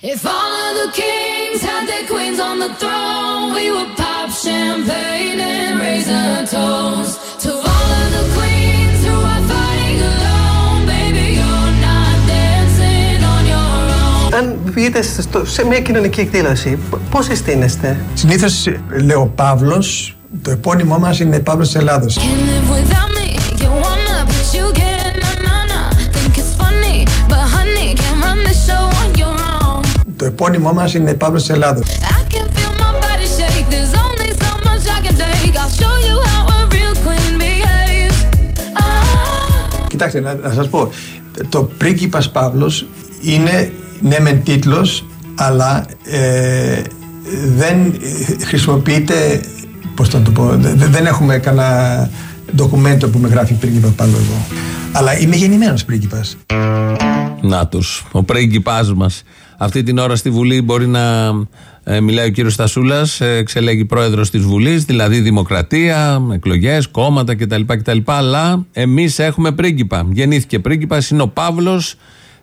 If all of the kings had their queens on the throne, we would pop champagne and raise a toast to all of the queens who are fighting alone. Baby, you're not dancing on your own. Αν βγείτε στο- σε μια κοινωνική εκδήλωση, πώ συστήνεστε. Συνήθω λέω Παύλο, το επώνυμό μα είναι Παύλο τη Ελλάδο. A real queen behaves. Ah. Κοιτάξτε, να, να σας πω. Το πρίγκιπας Παύλος είναι ναι μεν τίτλος, αλλά ε, δεν ε, χρησιμοποιείται, πώς θα το πω, δε- δε- δεν έχουμε κανένα ντοκουμέντο που με γράφει πρίγκιπας Παύλος εδώ. Αλλά είμαι γεννημένος πρίγκιπας. Να τους. Ο πρίγκιπάς μας. Αυτή την ώρα στη Βουλή μπορεί να ε, μιλάει ο κύριος Στασούλας, εξελέγει πρόεδρος της Βουλής, δηλαδή δημοκρατία, εκλογές, κόμματα κτλ. κτλ αλλά εμείς έχουμε πρίγκιπα. Γεννήθηκε πρίγκιπα, είναι ο Παύλος.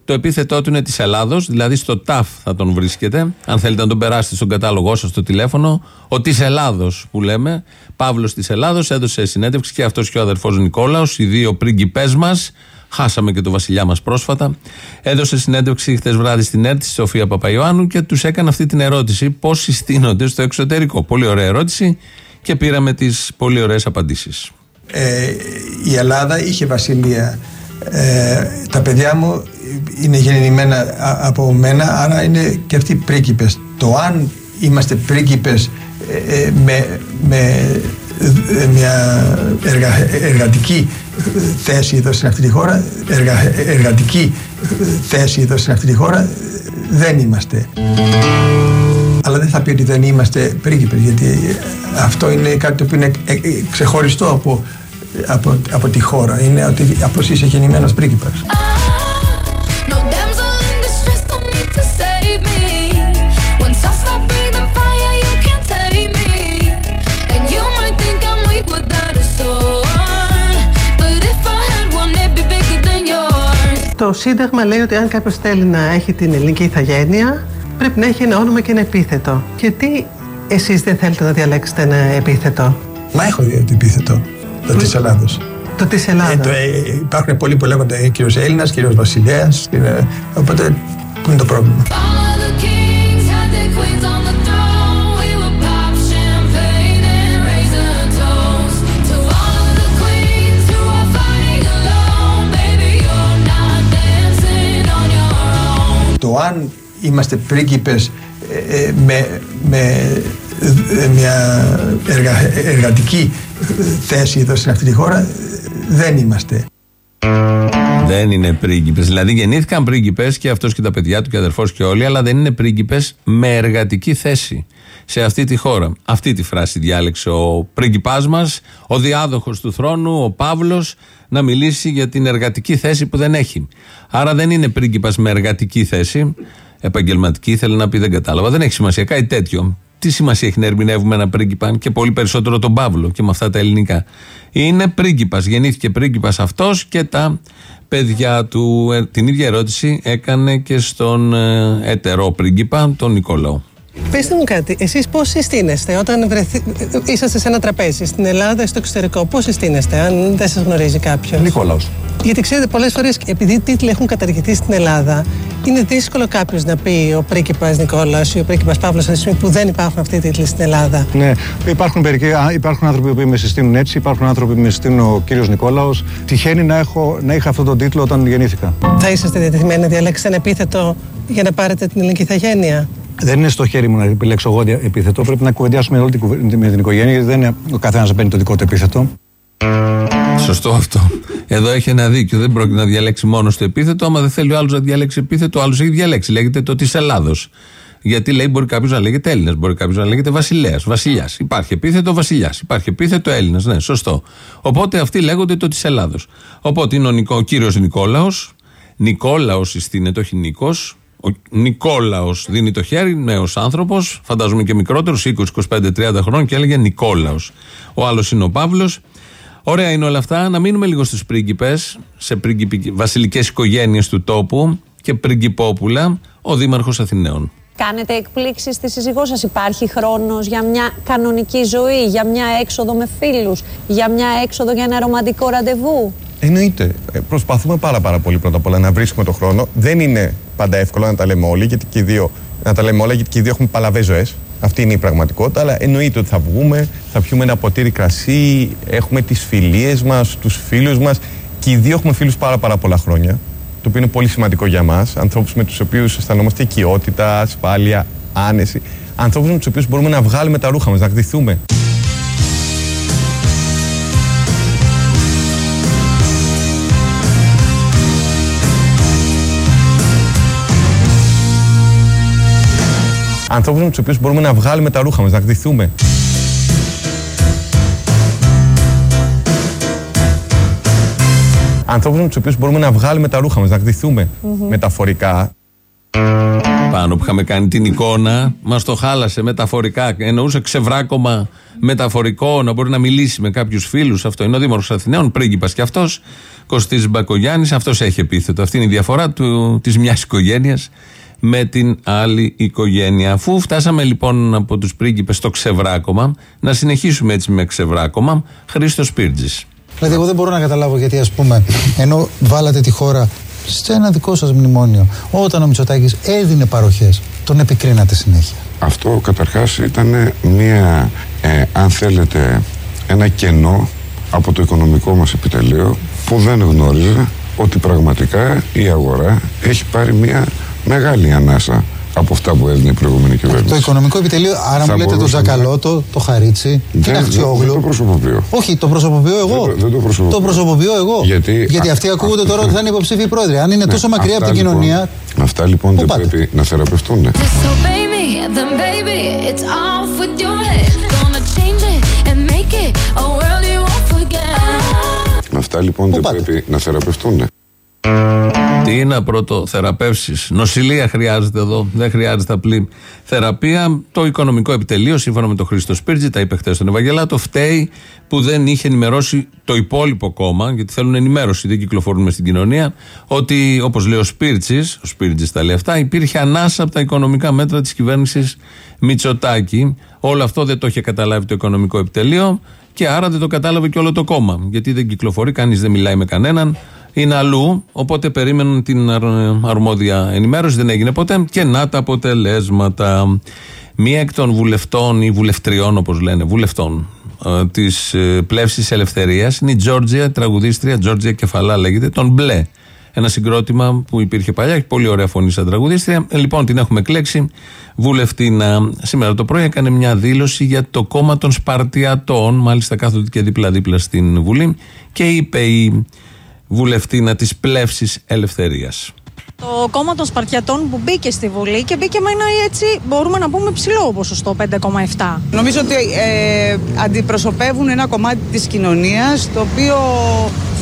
Το επίθετό του είναι της Ελλάδος, δηλαδή στο ΤΑΦ θα τον βρίσκετε. Αν θέλετε να τον περάσετε στον κατάλογό σας στο τηλέφωνο. Ο της Ελλάδος που λέμε. Παύλος της Ελλάδος έδωσε συνέντευξη και αυτός και ο αδερφός Νικόλαος, οι δύο πρίγκιπές μας. Χάσαμε και το βασιλιά μας πρόσφατα. Έδωσε συνέντευξη χθες βράδυ στην ΕΡΤ, στη Σοφία Παπαϊωάννου και τους έκανε αυτή την ερώτηση: Πώς συστήνονται στο εξωτερικό. Πολύ ωραία ερώτηση και πήραμε τις πολύ ωραίες απαντήσεις. Ε, η Ελλάδα είχε βασιλεία. Ε, τα παιδιά μου είναι γεννημένα α- από μένα, άρα είναι και αυτοί πρίγκιπες. Το αν είμαστε πρίγκιπες ε, ε, με, με ε, μια εργα- εργατική θέση εδώ στην αυτή τη χώρα, εργα- εργατική θέση εδώ στην αυτή τη χώρα, ε, δεν είμαστε. Αλλά δεν θα πει ότι δεν είμαστε πρίγκιπες, γιατί αυτό είναι κάτι το οποίο είναι ε, ε, ξεχωριστό από, από, από τη χώρα. Είναι ότι από εσύ είσαι γεννημένος πρίγκιπας. No damsel in distress don't need to save me. When Το Σύνταγμα λέει ότι αν κάποιος θέλει να έχει την ελληνική ηθαγένεια, πρέπει να έχει ένα όνομα και ένα επίθετο. Γιατί εσείς δεν θέλετε να διαλέξετε ένα επίθετο; Μα έχω δει το επίθετο το της Ελλάδος. Το της Ε, Ελλάδα. το, ε, υπάρχουν πολλοί που λέγονται ε, κύριος Έλληνας, κύριος Βασιλέας. κύριε- οπότε, πού είναι το πρόβλημα; All of the kings had their queens on Το αν είμαστε πρίγκιπες ε, ε, με, με ε, μια εργα- εργατική θέση εδώ στην αυτή τη χώρα, ε, δεν είμαστε. Δεν είναι πρίγκιπες. Δηλαδή γεννήθηκαν πρίγκιπες και αυτός και τα παιδιά του και αδερφός και όλοι, αλλά δεν είναι πρίγκιπες με εργατική θέση σε αυτή τη χώρα. Αυτή τη φράση διάλεξε ο πρίγκιπάς μας, ο διάδοχος του θρόνου, ο Παύλος, να μιλήσει για την εργατική θέση που δεν έχει. Άρα δεν είναι πρίγκιπας με εργατική θέση. Επαγγελματική, θέλει να πει, δεν κατάλαβα. Δεν έχει σημασία. Κάτι τέτοιο. Τι σημασία έχει να ερμηνεύουμε ένα πρίγκιπα και πολύ περισσότερο τον Παύλο και με αυτά τα ελληνικά. Είναι πρίγκιπας. Γεννήθηκε πρίγκιπας αυτός και τα παιδιά του. Ε, την ίδια ερώτηση έκανε και στον ε, ετερό πρίγκιπα, τον Νικόλαο. Πετε μου κάτι, εσείς πώς συστήνεστε όταν βρεθεί... είσαστε σε ένα τραπέζι στην Ελλάδα ή στο εξωτερικό, πώς συστήνεστε, αν δεν σας γνωρίζει κάποιος; Νικόλαος. Γιατί ξέρετε, πολλές φορές επειδή οι τίτλοι έχουν καταργηθεί στην Ελλάδα, είναι δύσκολο κάποιος να πει ο πρίγκιπας Νικόλαο ή ο πρίγκιπας Παύλος αυτή τη στιγμή που δεν υπάρχουν αυτοί οι τίτλοι στην Ελλάδα. Ναι, υπάρχουν, μερικοί, α, υπάρχουν άνθρωποι που με συστήνουν έτσι, υπάρχουν άνθρωποι που με συστήνουν ο κύριος Νικόλαος. Τυχαίνει να, έχω, να είχα αυτόν τον τίτλο όταν γεννήθηκα. Θα είσαστε διατεθειμένοι να διαλέξετε ένα επίθετο για να πάρετε την ελληνική ηθαγένεια; Δεν είναι στο χέρι μου να επιλέξω εγώ δια- επίθετο. Πρέπει να κουβεντιάσουμε όλη την, κουβε- με την οικογένεια, γιατί δεν είναι ο καθένας να παίρνει το δικό του επίθετο. Σωστό αυτό. Εδώ έχει ένα δίκιο. Δεν πρόκειται να διαλέξει μόνος το επίθετο. Άμα δεν θέλει ο άλλος να διαλέξει επίθετο, ο άλλος έχει διαλέξει. Λέγεται το της Ελλάδος. Γιατί λέει μπορεί κάποιος να λέγεται Έλληνας, μπορεί κάποιος να λέγεται Βασιλέας, Βασιλιάς. Υπάρχει επίθετο Βασιλιάς, υπάρχει επίθετο Έλληνας. Ναι, σωστό. Οπότε αυτοί λέγονται το της Ελλάδος. Οπότε είναι ο, Νικο, ο κύριος Νικόλαος. Νικόλαος συστήνεται, όχι Νίκος. Ο Νικόλαος δίνει το χέρι, νέος άνθρωπος, φαντάζομαι και μικρότερος, 20, 25, 30 χρόνων και έλεγε Νικόλαος. Ο άλλος είναι ο Παύλος. Ωραία είναι όλα αυτά. Να μείνουμε λίγο στους πρίγκιπες, σε βασιλικές οικογένειες του τόπου και πριγκυπόπουλα. ο Δήμαρχος Αθηναίων. Κάνετε εκπλήξεις στη σύζυγό σας. Υπάρχει χρόνος για μια κανονική ζωή, για μια έξοδο με φίλους, για μια έξοδο για ένα ρομαντικό ραντεβού; Εννοείται. Ε, Προσπαθούμε πάρα, πάρα πολύ πρώτα απ' όλα να βρίσκουμε το χρόνο. Δεν είναι πάντα εύκολο να τα λέμε όλοι, γιατί και οι δύο, να τα λέμε όλα, γιατί και οι δύο έχουμε παλαβές ζωές. Αυτή είναι η πραγματικότητα. Αλλά εννοείται ότι θα βγούμε, θα πιούμε ένα ποτήρι κρασί, έχουμε τις φιλίες μας, τους φίλους μας. Και οι δύο έχουμε φίλους πάρα, πάρα πολλά χρόνια. Το οποίο είναι πολύ σημαντικό για μας. Ανθρώπους με τους οποίους αισθανόμαστε οικειότητα, ασφάλεια, άνεση. Ανθρώπους με τους οποίους μπορούμε να βγάλουμε τα ρούχα μας, να γδυθούμε. Ανθρώπους με τους οποίους μπορούμε να βγάλουμε τα ρούχα μας, να γδυθούμε. Ανθρώπους με τους οποίους μπορούμε να βγάλουμε τα ρούχα μας, να γδυθούμε μεταφορικά. Πάνω που είχαμε κάνει την εικόνα, μας το χάλασε μεταφορικά. Εννοούσε ξεβράκωμα μεταφορικό, να μπορεί να μιλήσει με κάποιους φίλους. Αυτό είναι ο Δήμαρχος Αθηναίων, πρίγκιπας κι αυτός. Κωστής Μπακογιάννης, αυτός έχει επίθετο. Αυτή είναι η διαφορά της μιας οικογένειας με την άλλη οικογένεια. Αφού φτάσαμε λοιπόν από τους πρίγκιπες στο ξεβράκωμα, να συνεχίσουμε έτσι με ξεβράκωμα. Χρήστος Πίρτζη. Δηλαδή, εγώ δεν μπορώ να καταλάβω γιατί, ας πούμε, ενώ βάλατε τη χώρα σε ένα δικό σας μνημόνιο, όταν ο Μητσοτάκης έδινε παροχές, τον επικρίνατε συνέχεια. Αυτό καταρχάς ήταν μια, ε, αν θέλετε, ένα κενό από το οικονομικό μας επιτελείο που δεν γνώριζε ότι πραγματικά η αγορά έχει πάρει μια μεγάλη ανάσα από αυτά που έδινε η προηγούμενη κυβέρνηση. Το οικονομικό επιτελείο, άρα Θα μου λέτε το μπορούσαμε- Ζακαλώτο, το Χαρίτσι, την Δεν- δεν- Αχτσιόγλου. δεν το προσωποποιώ. Όχι, το προσωποποιώ εγώ. Δεν το- δεν το προσωποποιώ. προσωποποιώ εγώ. Γιατί- Γιατί α- αυτοί ακούγονται α- τώρα ότι θα είναι υποψήφοι πρόεδροι. Αν είναι Ναι, τόσο μακριά από αυτά την λοιπόν- κοινωνία. Αυτά λοιπόν Πού δεν πάτε; πρέπει να θεραπευτούν. Disobey me, then baby, it's off with your head. Gonna change it and make it a world you won't forget. Αυτά λοιπόν δεν πάτε; πρέπει να θεραπευτούν. Τι να πρώτο θεραπεύσεις Νοσηλεία χρειάζεται εδώ. Δεν χρειάζεται απλή θεραπεία. Το οικονομικό επιτελείο, σύμφωνα με τον Χρήστο Σπίρτζη, τα είπε χθες στον Ευαγγελάτο, φταίει που δεν είχε ενημερώσει το υπόλοιπο κόμμα, γιατί θέλουν ενημέρωση, δεν κυκλοφορούν μες στην κοινωνία, ότι όπως λέει ο Σπίρτζης, ο Σπίρτζης τα λέει αυτά, υπήρχε ανάσα από τα οικονομικά μέτρα της κυβέρνησης Μητσοτάκη. Όλο αυτό δεν το είχε καταλάβει το οικονομικό επιτελείο και άρα δεν το κατάλαβε και όλο το κόμμα. Γιατί δεν κυκλοφορεί, κανείς δεν μιλάει με κανέναν είναι αλλού. Οπότε περίμεναν την αρ- αρμόδια ενημέρωση, δεν έγινε ποτέ. Και να τα αποτελέσματα. Μία εκ των βουλευτών ή βουλευτριών, όπως λένε, βουλευτών ε, της ε, πλεύσης ελευθερίας είναι η Τζόρτζια, τραγουδίστρια, Τζόρτζια Κεφαλά λέγεται, τον Μπλε. Ένα συγκρότημα που υπήρχε παλιά, έχει πολύ ωραία φωνή σαν τραγουδίστρια. Ε, λοιπόν, την έχουμε κλέξει. Βουλευτήνα σήμερα το πρωί έκανε μια δήλωση για το κόμμα των Σπαρτιατών. Μάλιστα κάθονται και δίπλα-δίπλα στην Βουλή. Και είπε η βουλευτήνα της πλεύσης ελευθερίας. Το κόμμα των Σπαρτιατών που μπήκε στη Βουλή και μπήκε με ένα έτσι μπορούμε να πούμε ψηλό ποσοστό 5,7. Νομίζω ότι ε, αντιπροσωπεύουν ένα κομμάτι της κοινωνίας το οποίο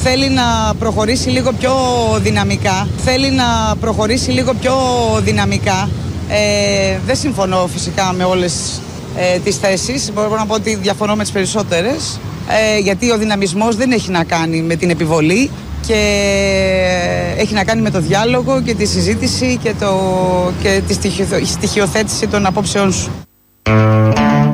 θέλει να προχωρήσει λίγο πιο δυναμικά. Θέλει να προχωρήσει λίγο πιο δυναμικά. Ε, δεν συμφωνώ φυσικά με όλες ε, τις θέσεις. Μπορώ να πω ότι διαφωνώ με τις περισσότερες. Ε, γιατί ο δυναμισμός δεν έχει να κάνει με την επιβολή και έχει να κάνει με το διάλογο και τη συζήτηση και, το, και τη στοιχειοθ- στοιχειοθέτηση των απόψεών σου.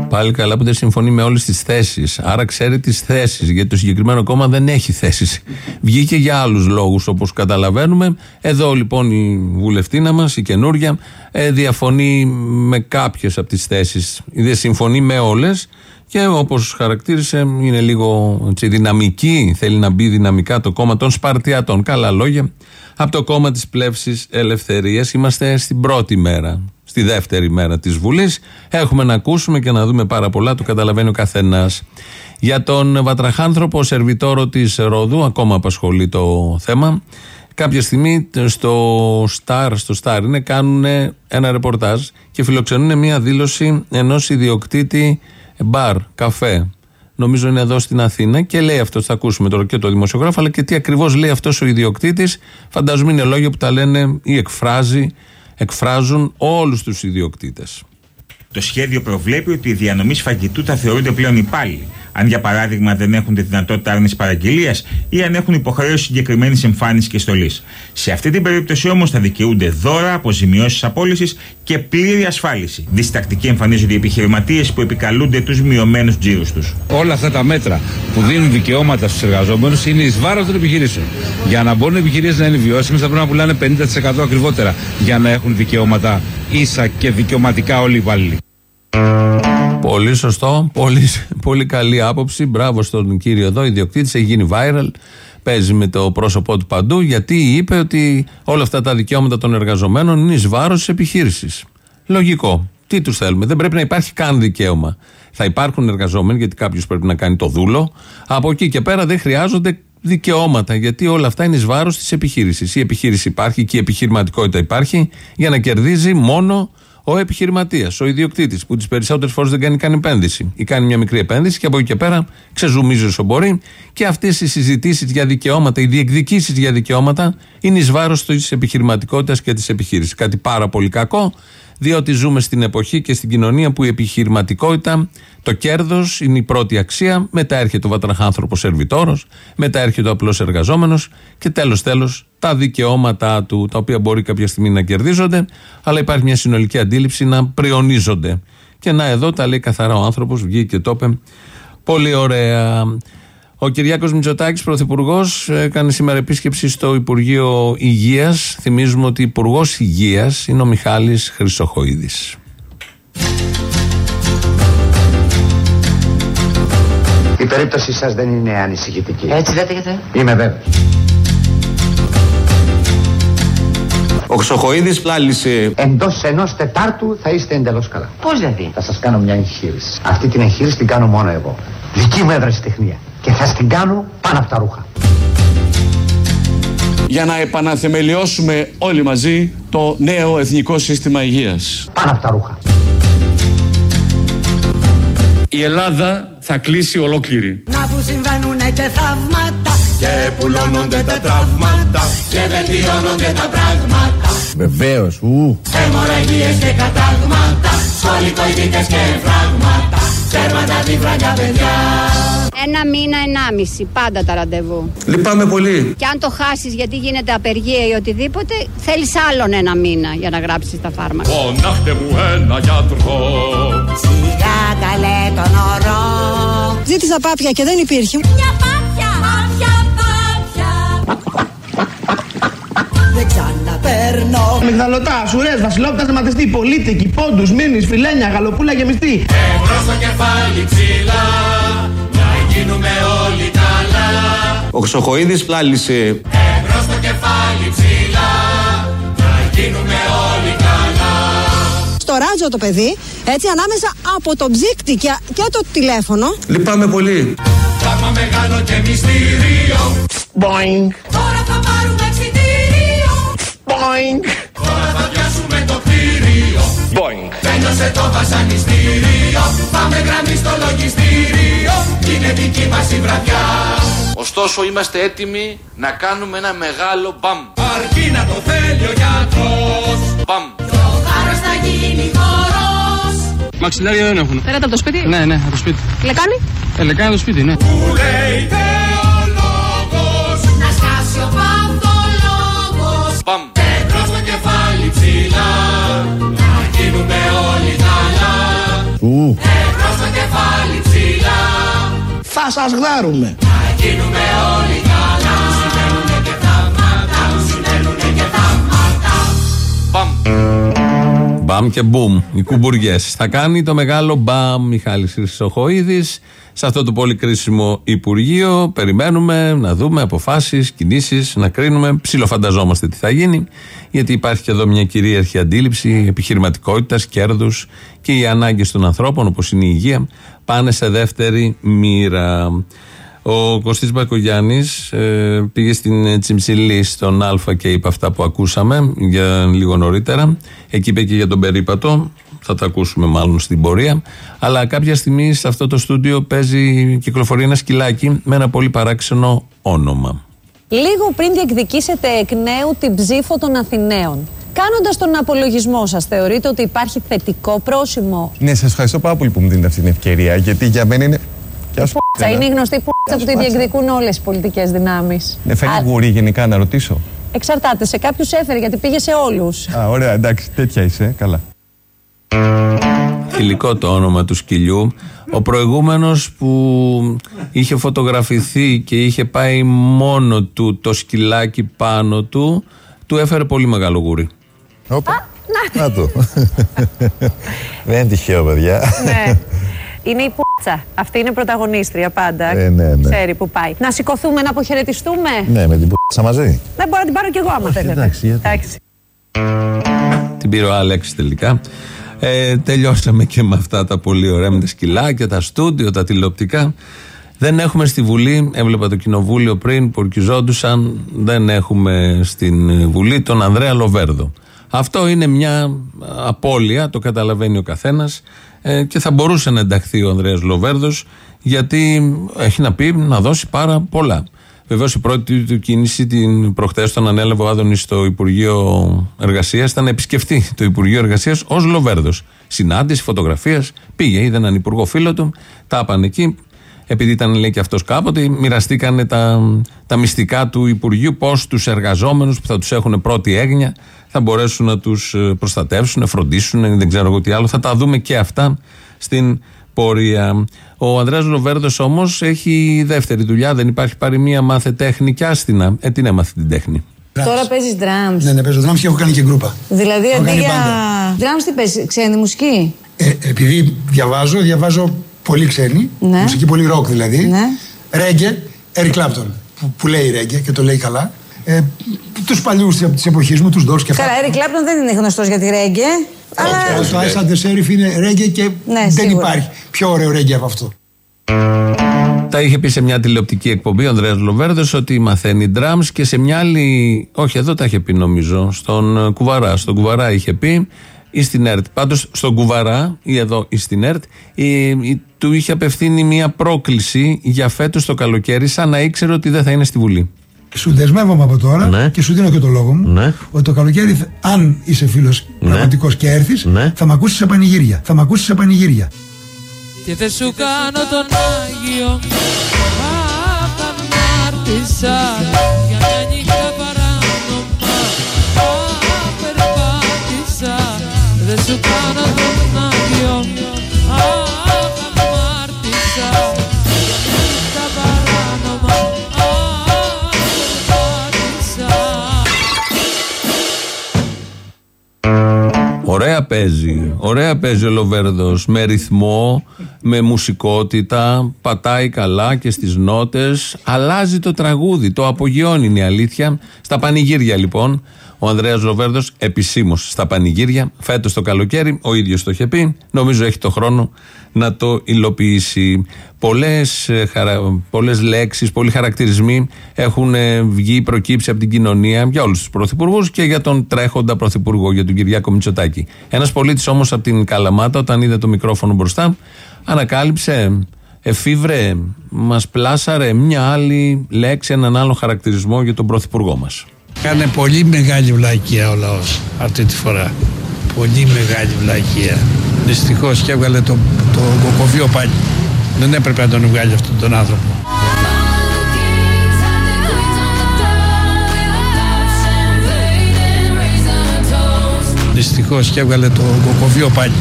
Πάλι καλά που δεν συμφωνεί με όλες τις θέσεις. Άρα ξέρει τις θέσεις. Γιατί το συγκεκριμένο κόμμα δεν έχει θέσεις. Βγήκε για άλλους λόγους όπως καταλαβαίνουμε. Εδώ λοιπόν η βουλευτήνα μας, η καινούρια, ε, διαφωνεί με κάποιες από τις θέσεις. Δεν συμφωνεί με όλες. Και όπως χαρακτήρισε, είναι λίγο έτσι, δυναμική. Θέλει να μπει δυναμικά το κόμμα των Σπαρτιατών. Καλά λόγια. Από το κόμμα της πλεύσης ελευθερίας είμαστε στην πρώτη μέρα. Στη δεύτερη μέρα της Βουλής. Έχουμε να ακούσουμε και να δούμε πάρα πολλά. Το καταλαβαίνει ο καθένας. Για τον Βατραχάνθρωπο, σερβιτόρο της Ρόδου, ακόμα απασχολεί το θέμα. Κάποια στιγμή στο Star, στο Star είναι, κάνουν ένα ρεπορτάζ και φιλοξενούν μια δήλωση ενός ιδιοκτήτη μπαρ, καφέ. Νομίζω είναι εδώ στην Αθήνα και λέει αυτό. Θα ακούσουμε τώρα και το δημοσιογράφο, αλλά και τι ακριβώς λέει αυτός ο ιδιοκτήτης. Φαντάζομαι είναι λόγια που τα λένε ή εκφράζει, εκφράζουν όλους τους ιδιοκτήτες. Το σχέδιο προβλέπει ότι οι διανομής φαγητού θα θεωρούνται πλέον υπάλληλοι. αν για παράδειγμα δεν έχουν τη δυνατότητα άρνησης παραγγελίας ή αν έχουν υποχρέωση συγκεκριμένης εμφάνισης και στολής. Σε αυτή την περίπτωση όμως θα δικαιούνται δώρα, αποζημιώσεις απόλυσης και πλήρη ασφάλιση. Διστακτικοί εμφανίζονται οι επιχειρηματίες που επικαλούνται τους μειωμένους τζίρους τους. Όλα αυτά τα μέτρα που δίνουν δικαιώματα στους εργαζόμενους είναι εις βάρος των επιχειρήσεων. Για να μπορούν οι επιχειρήσεις να είναι βιώσιμες, θα πρέπει να πουλάνε 50% ακριβότερα για να έχουν δικαιώματα ίσα και δικαιωματικά όλοι οι υπάλληλοι. Πολύ σωστό. Πολύ, πολύ καλή άποψη. Μπράβο στον κύριο εδώ, ιδιοκτήτης. Έχει γίνει viral. Παίζει με το πρόσωπό του παντού γιατί είπε ότι όλα αυτά τα δικαιώματα των εργαζομένων είναι εις βάρος της επιχείρησης. Λογικό. Τι τους θέλουμε; Δεν πρέπει να υπάρχει καν δικαίωμα. Θα υπάρχουν εργαζόμενοι γιατί κάποιος πρέπει να κάνει το δούλο. Από εκεί και πέρα δεν χρειάζονται δικαιώματα γιατί όλα αυτά είναι εις βάρος της επιχείρησης. Η επιχείρηση υπάρχει και η επιχειρηματικότητα υπάρχει για να κερδίζει μόνο ο επιχειρηματίας, ο ιδιοκτήτης, που τις περισσότερες φορές δεν κάνει καν επένδυση ή κάνει μια μικρή επένδυση και από εκεί και πέρα ξεζουμίζει όσο μπορεί. Και αυτές οι συζητήσεις για δικαιώματα, οι διεκδικήσεις για δικαιώματα είναι εις βάρος της επιχειρηματικότητας και της επιχείρησης. Κάτι πάρα πολύ κακό, διότι ζούμε στην εποχή και στην κοινωνία που η επιχειρηματικότητα, το κέρδος είναι η πρώτη αξία. Μετά έρχεται ο βατραχάνθρωπος σερβιτόρος, μετά έρχεται ο απλός εργαζόμενος και τέλος τέλος τα δικαιώματά του, τα οποία μπορεί κάποια στιγμή να κερδίζονται, αλλά υπάρχει μια συνολική αντίληψη να πριονίζονται. Και να εδώ τα λέει καθαρά ο άνθρωπος, βγήκε και το είπε. Πολύ ωραία. Ο Κυριάκος Μητσοτάκης, πρωθυπουργός, έκανε σήμερα επίσκεψη στο Υπουργείο Υγείας. Θυμίζουμε ότι Υπουργός Υγείας είναι ο Μιχάλης Χρυσοχοίδης. Η περίπτωση σας δεν είναι ανησυχητική. Έτσι λέτε γιατί; Είμαι βέβαιος. Ο Χρυσοχοίδης πλάλησε. Εντός ενός τετάρτου θα είστε εντελώς καλά. Πώς δηλαδή; Θα σας κάνω μια εγχείρηση. Αυτή την εγχείρηση την κάνω μόνο εγώ. Δική μου ευρεσιτεχνία. Και θα την κάνω πάνω από τα ρούχα. για να επαναθεμελιώσουμε όλοι μαζί το νέο εθνικό σύστημα υγείας. Πάνω από τα ρούχα. Η Ελλάδα θα κλείσει ολόκληρη. Να που συμβαίνουνε και θαύματα Και πουλώνονται τα τραύματα. και βελτιώνονται τα πράγματα. Βεβαίως, ου. Αιμορραγίες και κατάγματα, σχολικοειδίτες και φράγματα, τέρματα τη βραδιά παιδιά. Ένα μήνα, ενάμιση, πάντα τα ραντεβού. Λυπάμαι πολύ. Και αν το χάσεις γιατί γίνεται απεργία ή οτιδήποτε, θέλεις άλλον ένα μήνα για να γράψεις τα φάρμακα. Φωνάχτε μου ένα γιατρό. Σιγά καλέ τον ορό. Ζήτησα πάπια και δεν υπήρχε. Μια πάπια, πάπια, πάπια. Δεν ξαναπέρνω. Μιγδαλωτά, σουρές, βασιλόπτα, τερματιστή, πολίτικη, πόντους, μήνυ, φιλένια, γαλοπούλα γεμιστή. Εμπρός στο κεφάλι ψηλά, να γίνουμε όλοι καλά. Ο Χρυσοχοίδης πλάλησε. Εμπρός στο κεφάλι ψηλά, να γίνουμε όλοι καλά. Στο ράτζο το παιδί, έτσι ανάμεσα από το ψύκτη και, και το τηλέφωνο. Λυπάμαι πολύ. Πράγμα μεγάλο και μυστήριο. Boing, boing. Τώρα θα πιάσουμε το κτίριο. Boing. Τέλειωσε το βασανιστήριο. Πάμε γραμμή στο λογιστήριο. Είναι δική μας η βραδιά. Ωστόσο είμαστε έτοιμοι να κάνουμε ένα μεγάλο μπαμ. Αρκεί να το θέλει ο γιατρός. Μπαμ. Το θάρρος θα γίνει χορός. Μαξιλάρια δεν έχουν. Φέρατε από το σπίτι. Ναι, ναι, από το σπίτι. Λεκάνη. Ε, λεκάνη από το σπίτι, ναι. Που λέει θεολόγος. Να σκάσει ο Θα σας γδάρουμε. Να γίνουμε όλοι καλά. Συμβαίνουνε και θαύματα. Συμβαίνουνε και θαύματα. Μπαμ. Μπαμ και μπουμ. Οι κουμπουριές. Θα κάνει το μεγάλο μπαμ Μιχάλης Χρυσοχοίδης σε αυτό το πολύ κρίσιμο Υπουργείο. Περιμένουμε να δούμε αποφάσεις, κινήσεις, να κρίνουμε. Ψιλοφανταζόμαστε τι θα γίνει. Γιατί υπάρχει και εδώ μια κυρίαρχη αντίληψη επιχειρηματικότητας, κέρδους και οι ανάγκες των ανθρώπων, όπως είναι η υγεία, πάνε σε δεύτερη μοίρα. Ο Κωστής Μπακογιάννης ε, πήγε στην ε, Τσιμψιλή στον Α και είπε αυτά που ακούσαμε για λίγο νωρίτερα. Εκεί είπε και για τον περίπατο. Θα τα ακούσουμε μάλλον στην πορεία. Αλλά κάποια στιγμή σε αυτό το στούντιο παίζει κυκλοφορεί ένα σκυλάκι με ένα πολύ παράξενο όνομα. Λίγο πριν διεκδικήσετε εκ νέου την ψήφο των Αθηναίων. Κάνοντας τον απολογισμό σας, θεωρείτε ότι υπάρχει θετικό πρόσημο; Ναι, σας ευχαριστώ πάρα πολύ που μου δίνετε αυτή την ευκαιρία, γιατί για μένα είναι Και ας Πούτσα είναι η γνωστή πούτσα που τη διεκδικούν όλες οι πολιτικές δυνάμεις. Ναι, φέρνει γουρί γενικά να ρωτήσω. Εξαρτάται. Σε κάποιους έφερε γιατί πήγε σε όλους. Α, ωραία, εντάξει, τέτοια είσαι. Καλά. Φιλικό το όνομα του σκυλιού. Ο προηγούμενος που είχε φωτογραφηθεί και είχε πάει μόνο του το σκυλάκι πάνω του, του έφερε πολύ μεγάλο γούρι. Να το. Δεν είναι τυχαίο, παιδιά. Ναι. Είναι η πούτσα. Αυτή είναι πρωταγωνίστρια πάντα. Ε, ναι, ναι. Ξέρει που πάει. Να σηκωθούμε, να αποχαιρετιστούμε. Ναι, με την π***α μαζί. Δεν μπορώ να την πάρω κι εγώ άμα θέλετε. εντάξει, γιατί. εντάξει. Την πήρε ο Άλεξ τελικά. Ε, τελειώσαμε και με αυτά τα πολύ ωραία με τα σκυλάκια, τα στούντιο, τα τηλεοπτικά. Δεν έχουμε στη Βουλή, έβλεπα το κοινοβούλιο πριν που ορκιζόντουσαν, δεν έχουμε στην Βουλή τον Ανδρέα Λοβέρδο. Αυτό είναι μια απώλεια, το καταλαβαίνει ο καθένας ε, και θα μπορούσε να ενταχθεί ο Ανδρέας Λοβέρδος γιατί έχει να πει να δώσει πάρα πολλά. Βεβαίως η πρώτη του κίνηση την προχθές τον ανέλαβε ο Άδωνης στο Υπουργείο Εργασίας ήταν να επισκεφτεί το Υπουργείο Εργασίας ως Λοβέρδος. Συνάντηση, φωτογραφίες, πήγε, είδε έναν υπουργό φίλο του, τα είπαν εκεί. Επειδή ήταν λέει και αυτός κάποτε, μοιραστήκανε τα, τα μυστικά του Υπουργείου, πώς τους εργαζόμενους που θα τους έχουν πρώτη έγνοια θα μπορέσουν να τους προστατεύσουν, να φροντίσουν, δεν ξέρω εγώ τι άλλο. Θα τα δούμε και αυτά στην πορεία. Ο Ανδρέας Λοβέρδος όμως έχει δεύτερη δουλειά, δεν υπάρχει πάρει μία μάθε τέχνη και άστινα. Ε, την έμαθε την τέχνη. Τώρα παίζεις drums. Ναι, ναι, παίζω drums και έχω κάνει και γκρούπα. Δηλαδή Έχω αντί κάνει για. μπάντα. Drums τι παίζεις, ξένη μουσική; Ε, επειδή διαβάζω, διαβάζω πολύ ξένη, Ναι. μουσική πολύ ροκ δηλαδή. Ναι. Ρέγγε, Eric Clapton, που, που λέει ρέγγε και το λέει καλά. Ε, τους παλιούς της εποχής μου, τους δώσ και αυτά. Καλά, Eric Clapton δεν είναι γνωστός για τη ρέγγε. Αλλά. Το Ice and the Sheriff είναι ρέγγε και Ναι, δεν σίγουρα. υπάρχει πιο ωραίο ρέγγε από αυτό. Τα είχε πει σε μια τηλεοπτική εκπομπή ο Ανδρέας Λοβέρδος ότι μαθαίνει drums και σε μια άλλη. Όχι, εδώ τα είχε πει νομίζω. Στον ε, Κουβαρά. Στον Κουβαρά είχε πει ή στην ΕΡΤ. Πάντως στον Κουβαρά ή εδώ ή στην ΕΡΤ η- η- του είχε απευθύνει μια πρόκληση για φέτος το καλοκαίρι, σαν να ήξερε ότι δεν θα είναι στη Βουλή. Σου δεσμεύομαι από τώρα Ναι. και σου δίνω και το λόγο μου Ναι. ότι το καλοκαίρι, θα- αν είσαι φίλος Ναι. πραγματικός και έρθεις, Ναι. θα με ακούσεις σε πανηγύρια. Θα με ακούσεις σε πανηγύρια. Και δεν σου κάνω τον Άγιο Αχ, αμάρτησα Για μια νύχτα παράνομα Αχ, περπάτησα Δεν σου κάνω τον παίζει. Ωραία παίζει ο Λοβέρδος. Με ρυθμό, με μουσικότητα. Πατάει καλά και στις νότες. Αλλάζει το τραγούδι. Το απογειώνει είναι η αλήθεια. Στα πανηγύρια λοιπόν. Ο Ανδρέας Λοβέρδος επισήμως στα πανηγύρια. Φέτος το καλοκαίρι. Ο ίδιος το είχε πει. Νομίζω έχει το χρόνο να το υλοποιήσει. Πολλές πολλές λέξεις, πολλοί χαρακτηρισμοί έχουν ε, βγει, προκύψει από την κοινωνία για όλους τους πρωθυπουργούς και για τον τρέχοντα πρωθυπουργό, για τον Κυριάκο Μητσοτάκη. Ένας πολίτης όμως από την Καλαμάτα, όταν είδε το μικρόφωνο μπροστά, ανακάλυψε, εφήβρε, μας πλάσαρε μια άλλη λέξη, έναν άλλο χαρακτηρισμό για τον πρωθυπουργό μας. Κάνε πολύ μεγάλη βλακεία ο λαός αυτή τη φορά. Πολύ μεγάλη βλακεία. Δυστυχώς και έβγαλε το, το κοκοβίο πάλι. Δεν έπρεπε να τον βγάλει αυτόν τον άνθρωπο. Δυστυχώς και έβγαλε το κοκοβίο πάλι.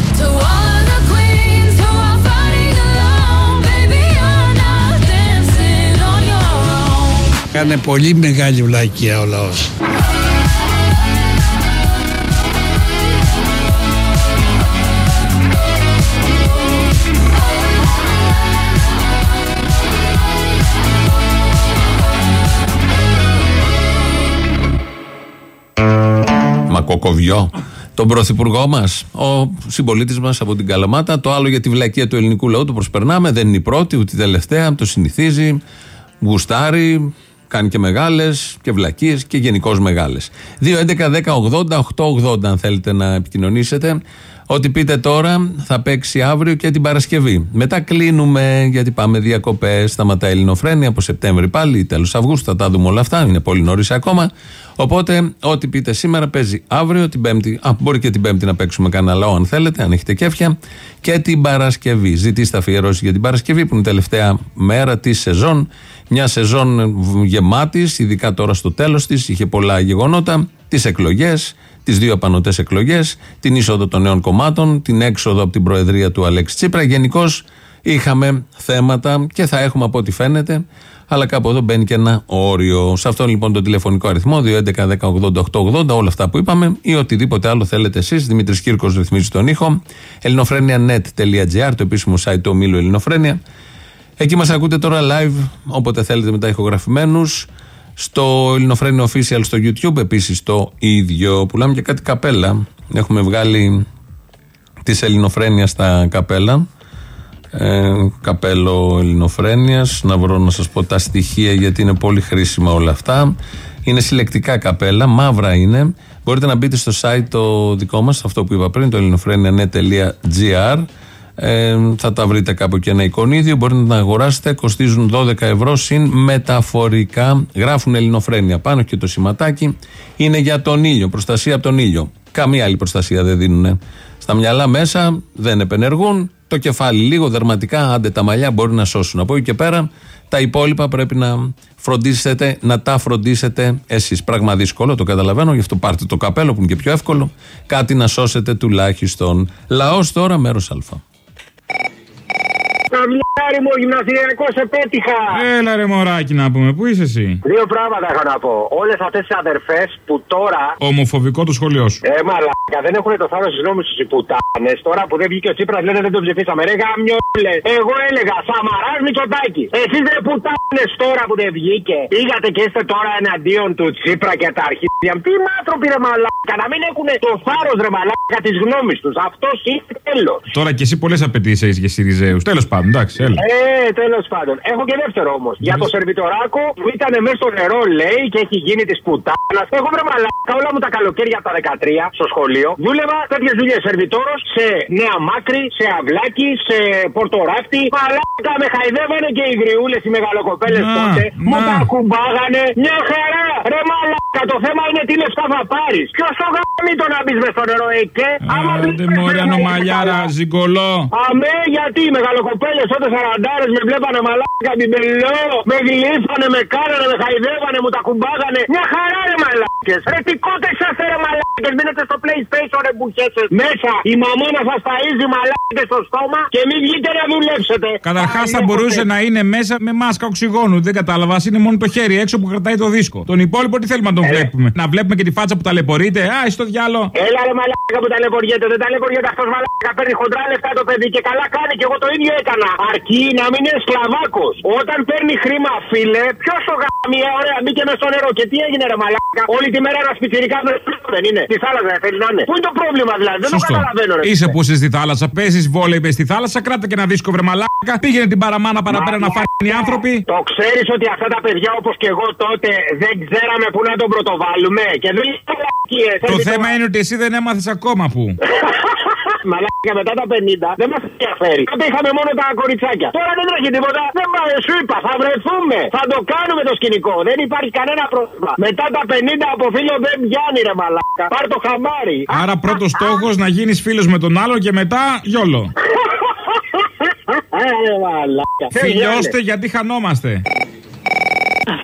Κάνε πολύ μεγάλη βλακεία ο λαός. Μακοκοβιό. Τον πρωθυπουργό μας, ο συμπολίτης μας από την Καλαμάτα. Το άλλο για τη βλακεία του ελληνικού λαού το προσπερνάμε. Δεν είναι η πρώτη, ούτε η τελευταία. Το συνηθίζει, γουστάρει, κάνει και μεγάλες και βλακίε και γενικώς μεγάλες. 2.11.10.80.880 αν θέλετε να επικοινωνήσετε. Ό,τι πείτε τώρα θα παίξει αύριο και την Παρασκευή. Μετά κλείνουμε γιατί πάμε διακοπές. Σταματά η Ελληνοφρένεια από Σεπτέμβρη πάλι, τέλος Αυγούστου. Θα τα δούμε όλα αυτά. Είναι πολύ νωρίς ακόμα. Οπότε, ό,τι πείτε σήμερα παίζει αύριο, την Πέμπτη. Α, μπορεί και την Πέμπτη να παίξουμε κανένα λαό, αν θέλετε, αν έχετε κέφια. Και την Παρασκευή. Ζητήστε αφιερώσεις για την Παρασκευή, που είναι η τελευταία μέρα της σεζόν. Μια σεζόν γεμάτης, ειδικά τώρα στο τέλος της. Είχε πολλά γεγονότα. Τις εκλογές, τις δύο απανοτές εκλογές, την είσοδο των νέων κομμάτων, την έξοδο από την Προεδρία του Αλέξη Τσίπρα. Γενικώς είχαμε θέματα και θα έχουμε από ό,τι φαίνεται. Αλλά κάπου εδώ μπαίνει και ένα όριο. Σε αυτόν λοιπόν τον τηλεφωνικό αριθμό, 2.11.10.80.880, όλα αυτά που είπαμε, ή οτιδήποτε άλλο θέλετε εσείς. Δημήτρης Κύρκος ρυθμίζει τον ήχο. ελληνοφρένια.net.gr, το επίσημο site του ομίλου Ελληνοφρένια. Εκεί μας ακούτε τώρα live, όποτε θέλετε μετά ηχογραφημένους. Στο Ελληνοφρένια Official στο YouTube επίσης το ίδιο. Πουλάμε και κάτι καπέλα. Έχουμε βγάλει της Ελληνοφρένιας στα καπέλα. Ε, καπέλο Ελληνοφρένειας να βρω να σας πω τα στοιχεία γιατί είναι πολύ χρήσιμα όλα αυτά. Είναι συλλεκτικά καπέλα, μαύρα είναι. Μπορείτε να μπείτε στο site το δικό μας αυτό που είπα πριν, το ελληνοφρένια.net.gr ε, θα τα βρείτε κάπου και ένα εικονίδιο. Μπορείτε να τα αγοράσετε, κοστίζουν 12 ευρώ συν μεταφορικά. Γράφουν Ελληνοφρένια πάνω και το σηματάκι. Είναι για τον ήλιο, προστασία από τον ήλιο. Καμία άλλη προστασία δεν δίνουν στα μυαλά μέσα, δεν επενεργούν το κεφάλι λίγο δερματικά, άντε τα μαλλιά μπορεί να σώσουν. Από εκεί και πέρα τα υπόλοιπα πρέπει να φροντίσετε, να τα φροντίσετε εσείς. Πράγμα δύσκολο, το καταλαβαίνω, γι' αυτό πάρτε το καπέλο που είναι και πιο εύκολο. Κάτι να σώσετε τουλάχιστον. Λαός τώρα, μέρος Α. Καμιάρι μου, ο γυμναστηριακός επέτυχα. Έλα ρε μωράκι να πούμε, πού είσαι εσύ; Δύο πράγματα έχω να πω. Όλες αυτές τις αδερφές που τώρα. Ομοφοβικό το σχολείο σου. Ε, μαλάκα, δεν έχουν το θάρρος της γνώμης τους οι πουτάνες. Τώρα που δεν βγήκε ο Τσίπρας λένε δεν τον ψηφίσαμε. Ρε γαμιόλε. Εγώ έλεγα Σαμαράς Μητσοτάκη. Εσείς δεν πουτάνες τώρα που δεν βγήκε. Πήγατε και είστε τώρα εναντίον του Τσίπρα και τα αρχίδια. Τι μάτροποι ρε μαλάκα. Να μην έχουν το θάρρος ρε μαλάκα της γνώμης τους. Αυτός είναι τέλος. Τώρα και εσύ πολλές απαιτήσεις έχεις για Σιριζέους. Τέλος πάντων, εντάξει, έλα. Ε, τέλος πάντων. Έχω και δεύτερο όμως. Για το σερβιτοράκο που ήταν μέσα στο νερό, λέει, και έχει γίνει της πουτάνας. Έχω βρε μαλάκα όλα μου τα καλοκαίρια από τα 13 στο σχολείο. Δούλευα τέτοιες δουλειές. Σερβιτόρος σε Νέα Μάκρη, σε Αυλάκι, σε Πορτοράκτη. Μαλάκα με χαϊδεύανε και οι γριούλες, οι μεγαλοκοπέλες Να, τότε. Μου να. τα κουμπάγανε. Μια χαρά. Ρε μαλάκα το θέμα είναι τι λεφτά θα πάρεις. Ποιος το γάμι το να μπεις μες στο νερό, ε, και. Άμα Άντε μωρέ ανομαλιάρα, ζυγκολό. Αμέ, γιατί οι μεγαλοκοπέλε τότε σαραντάρες με βλέπανε μαλάκα μπιμπελό, με γλύφανε, με κάνανε, με χαϊδεύανε, μου τα κουμπάγανε. Μια χαρά ρε μαλάκε. Ρε τι κότε είσαστε ρε μαλάκες; Μείνετε στο PlayStation ρε μπουχέσαι. Μέσα η μαμά να σα ταΐζει μαλάκες στο στόμα και μην βγείτε να δουλέψετε. Καταρχάς θα μπορούσε να είναι μέσα με μάσκα οξυγόνου. Δεν κατάλαβα. ας Είναι μόνο το χέρι έξω που κρατάει το δίσκο. Τον υπόλοιπο τι θέλουμε να τον βλέπουμε; Να βλέπουμε και τη φάτσα που ταλαιπωρείται; Α, στο διάλο. Έλα ρε μαλάκα που ταλαιπωριέται, δεν ταλαιπωριέται αυτός μαλάκα. Παίρνει χοντρά λεφτά το παιδί και καλά κάνει και εγώ το ίδιο έκανα. Αρκεί να μην είναι σκλαβάκος. Όταν παίρνει χρήμα, φίλε, ποιος το γάμι, ε, ωραία, μπήκε με στο νερό. Και τι έγινε ρε μαλάκα; Όλη τη μέρα ένας πιτσυρικά δεν είναι. Στη θάλασσα δεν θέλει να είναι. Πού είναι το πρόβλημα δηλαδή, δεν το Σωστό. καταλαβαίνω ρε. Είσαι που είσαι στη θάλασσα. Παίζεις βόλεϊ μες στη θάλασσα. Κράτα και ένα δίσκο βρε μαλάκα. Πήγαινε την παραμάνα παραπέρα να φάνε οι άνθρωποι. Το ξέρεις ότι αυτά τα παιδιά όπως και εγώ τότε δεν ξέραμε πού να τον πρωτοβάλουμε. Και δεν είναι μαλακίες. Το Έτσι, θέμα είναι ότι εσύ δεν έμαθες ακόμα που. Μαλάκα μετά τα 50 δεν μας ενδιαφέρει. Τότε είχαμε μόνο τα κοριτσάκια. Τώρα δεν τρέχει τίποτα. Δεν πάει, σου είπα, θα βρεθούμε. Θα το κάνουμε το σκηνικό. Δεν υπάρχει κανένα πρόβλημα. Μετά τα 50 από φίλο δεν πιάνει ρε μαλάκα. Πάρ το χαμάρι. Άρα πρώτος στόχος να γίνεις φίλος με τον άλλον και μετά γιόλο. Ε, μαλάκα. Φιλιώστε γιατί χανόμαστε.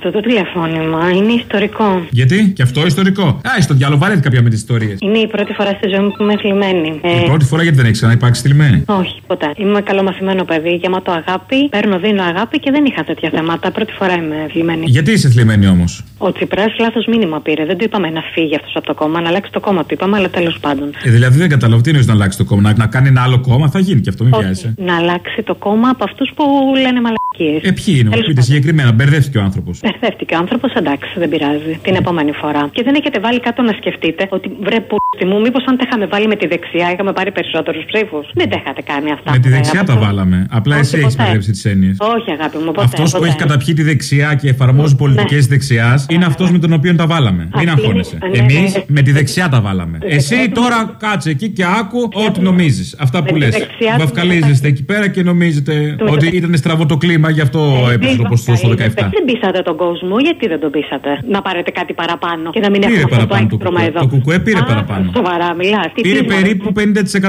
Αυτό το τηλεφώνημα είναι ιστορικό. Γιατί; Και αυτό ιστορικό. Α, στο διάλογο βαρέθηκα πια με τις ιστορίες. Είναι η πρώτη φορά στη ζωή μου που είμαι θλιμμένη. Ε, Η πρώτη φορά γιατί δεν έχεις ξαναυπάρξει θλιμμένη; όχι, ποτέ. Είμαι καλομαθημένο παιδί, γεμάτο αγάπη. Παίρνω, δίνω αγάπη και δεν είχα τέτοια θέματα. Πρώτη φορά είμαι θλιμμένη. Γιατί είσαι θλιμμένη όμως; Ο Τσιπράς λάθος μήνυμα πήρε. Δεν του είπαμε να φύγει αυτός από το κόμμα, να αλλάξει το κόμμα του είπαμε, αλλά τέλος πάντων. Ε, δηλαδή δεν καταλαβαίνω τι εννοείς να αλλάξει το κόμμα. Να, να κάνει ένα άλλο κόμμα θα γίνει και αυτό, μην Όχι, βιάζεσαι. να αλλάξει το κόμμα από αυτούς που λένε μαλακίες. Ε, ποιοι είναι, πείτε συγκεκριμένα, μπερδεύτηκε ο άνθρωπος. Μπερδεύτηκε ο άνθρωπο, εντάξει, δεν πειράζει. Την επόμενη φορά. Και δεν έχετε βάλει κάτω να σκεφτείτε ότι βρε πούστη μου, μήπω αν τα είχαμε βάλει με τη δεξιά είχαμε πάρει περισσότερου ψήφου. Δεν τα είχατε κάνει αυτά. Με τη ποτέ, δεξιά από τα αυτό. βάλαμε. Απλά Όχι, εσύ έχει ποτέ. μπερδέψει τι έννοιε. Όχι, αγάπη μου, ποτέ. Αυτό που ποτέ. έχει καταπιεί τη δεξιά και εφαρμόζει πολιτικέ δεξιά είναι αυτό με τον οποίο τα βάλαμε. Μην Αυτή αγχώνεσαι. είναι- ναι, Εμεί ναι. με τη δεξιά τα βάλαμε. Εσύ τώρα κάτσε εκεί και άκου ό,τι νομίζει. Αυτά που τη λε. δεξιά Βαφκαλίζεστε εκεί πέρα και νομίζετε Το ότι μετα- ήταν στραβό το κλίμα, γι' αυτό έπεσε το ποσοστό στο 17. Δεν πείσατε τον κόσμο κόσμο, γιατί δεν τον πείσατε να πάρετε κάτι παραπάνω και να μην Πήρε έχουμε αυτό το παραπάνω το έκτρωμα κουκουέ. εδώ. Το κουκουέ πήρε Α, παραπάνω. Σοβαρά, μιλά. Τι Πήρε πήρε, περίπου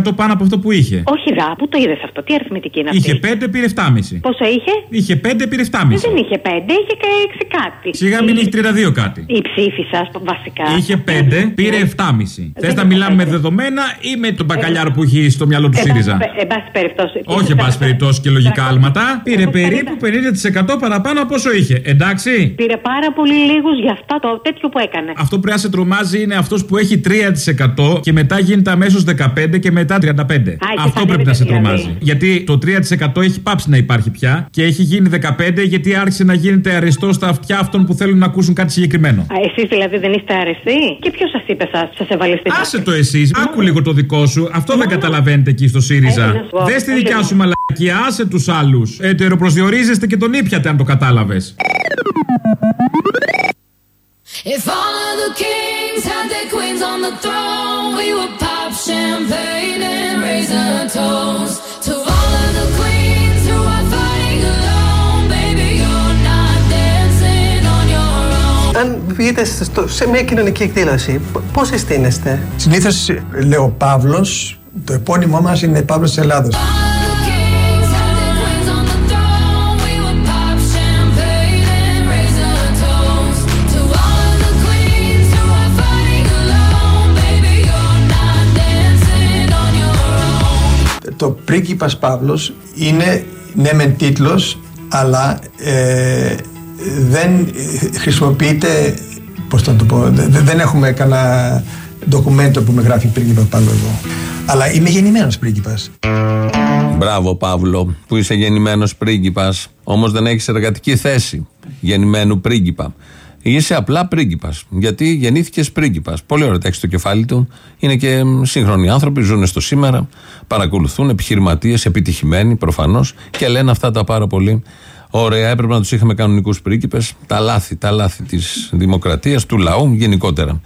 50% πάνω από αυτό που είχε. Όχι, δα, πού το είδες αυτό, τι αριθμητική είναι αυτή; Είχε 5, πήρε 7,5. Πόσο είχε; Είχε 5, πήρε 7,5. Δεν είχε πέντε, είχε και έξι κάτι. Σιγά μην είχε 32 κάτι. Η ψήφη σα, βασικά. Είχε 5, πήρε 7,5. Θες να μιλάμε με δεδομένα ή με τον μπακαλιάρο που έχει στο μυαλό του Εν ΣΥΡΙΖΑ; πάση- Εν πάση περιπτώσει. Όχι, εν πάση περιπτώσει και λογικά άλματα. Πήρε περίπου 50% παραπάνω από όσο είχε. Εντάξει. Πήρε πάρα πολύ λίγους για αυτά το τέτοιο που έκανε. Αυτό που πρέπει να σε τρομάζει είναι αυτός που έχει 3% και μετά γίνεται αμέσως 15 και μετά 35. Αυτό πρέπει να σε δηλαδή. τρομάζει. Γιατί το 3% έχει πάψει να υπάρχει πια και έχει γίνει 15 γιατί άρχισε να γίνεται αριστό στα αυτιά αυτών που θέλουν να ακούσουν κάτι συγκεκριμένο. Εσείς δηλαδή δεν είστε αρεστοί; Και ποιος σας είπε σας, σας εβαλε στη Άσε το εσύ, άκου λίγο το δικό σου. Αυτό δεν καταλαβαίνετε εκεί στο Έχει ΣΥΡΙΖΑ. να σου πω. Δες τη Έχει δικιά να- σου μαλακία, άσε τους άλλους. Ετεροπροσδιορίζεστε και τον ήπιατε αν το κατάλαβες. Αν βγείτε σε μια κοινωνική εκδήλωση, πώς συστήνεστε, συνήθως ε, λέει ο Παύλος, το επώνυμά μας είναι Παύλος της Ελλάδα. Πρίγκιπας Παύλος είναι ναι μεν τίτλος, αλλά ε, δεν ε, χρησιμοποιείται, πώς θα το πω, δε- δεν έχουμε κανένα ντοκουμέντο που με γράφει πρίγκιπας Παύλος εδώ. Αλλά είμαι γεννημένος πρίγκιπας. Μπράβο, Παύλο, που είσαι γεννημένος πρίγκιπας. Όμως δεν έχεις εργατική θέση γεννημένου πρίγκιπα. Είσαι απλά πρίγκιπας. Γιατί γεννήθηκες πρίγκιπας. Πολύ ωραία τα έχεις στο κεφάλι του. Είναι και μ, σύγχρονοι άνθρωποι, ζουν στο σήμερα, παρακολουθούν επιχειρηματίες, επιτυχημένοι προφανώς και λένε αυτά τα πάρα πολύ ωραία. Έπρεπε να τους είχαμε κανονικούς πρίγκιπες. Τα λάθη, τα λάθη της δημοκρατίας, του λαού γενικότερα.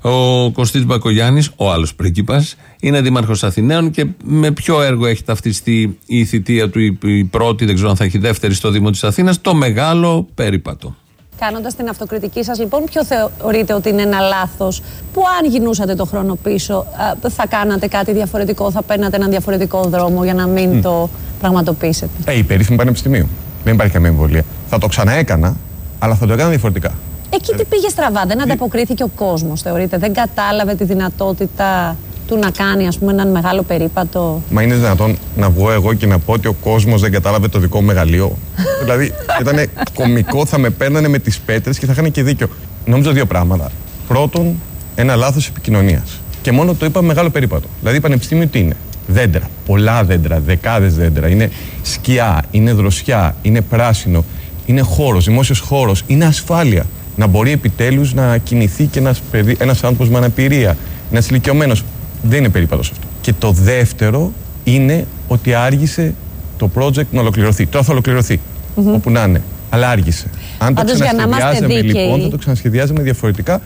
Ο Κωστής Μπακογιάννης, ο άλλος πρίγκιπας, είναι δήμαρχος Αθηναίων και με ποιο έργο έχει ταυτιστεί η θητεία του, η, η πρώτη, δεν ξέρω αν θα έχει δεύτερη στο Δήμο της Αθήνας, το μεγάλο περίπατο. Κάνοντας την αυτοκριτική σας, λοιπόν, ποιο θεωρείτε ότι είναι ένα λάθος που, αν γινούσατε το χρόνο πίσω, α, θα κάνατε κάτι διαφορετικό, θα παίρνατε έναν διαφορετικό δρόμο για να μην το πραγματοποιήσετε; Ε, η περίφημη πανεπιστημίου. Δεν υπάρχει καμία εμβολία. Θα το ξαναέκανα, αλλά θα το έκανα διαφορετικά. Εκεί τι πήγε στραβά, δεν ανταποκρίθηκε ο κόσμος, θεωρείτε; Δεν κατάλαβε τη δυνατότητα του να κάνει, ας πούμε, έναν μεγάλο περίπατο. Μα είναι δυνατόν να βγω εγώ και να πω ότι ο κόσμος δεν κατάλαβε το δικό μου μεγαλείο; δηλαδή, ήταν κωμικό, θα με παίρνανε με τις πέτρες και θα είχαν και δίκιο. Νόμιζα δύο πράγματα. Πρώτον, ένα λάθος επικοινωνίας. Και μόνο το είπα μεγάλο περίπατο. Δηλαδή, πανεπιστήμιο τι είναι; Δέντρα. Πολλά δέντρα, δεκάδες δέντρα. Είναι σκιά, είναι δροσιά, είναι πράσινο, είναι χώρος, δημόσιος χώρος, είναι ασφάλεια. Να μπορεί επιτέλους να κινηθεί και ένας ένας άνθρωπος με αναπηρία, ένας ηλικιωμένος. Δεν είναι περίπατος αυτό. Και το δεύτερο είναι ότι άργησε το project να ολοκληρωθεί. Τώρα θα ολοκληρωθεί. Όπου να είναι. Αλλά άργησε. Αν το Πάντως, για να είμαστε ξανασχεδιάζαμε δίκαιοι. λοιπόν, θα το ξανασχεδιάζαμε διαφορετικά.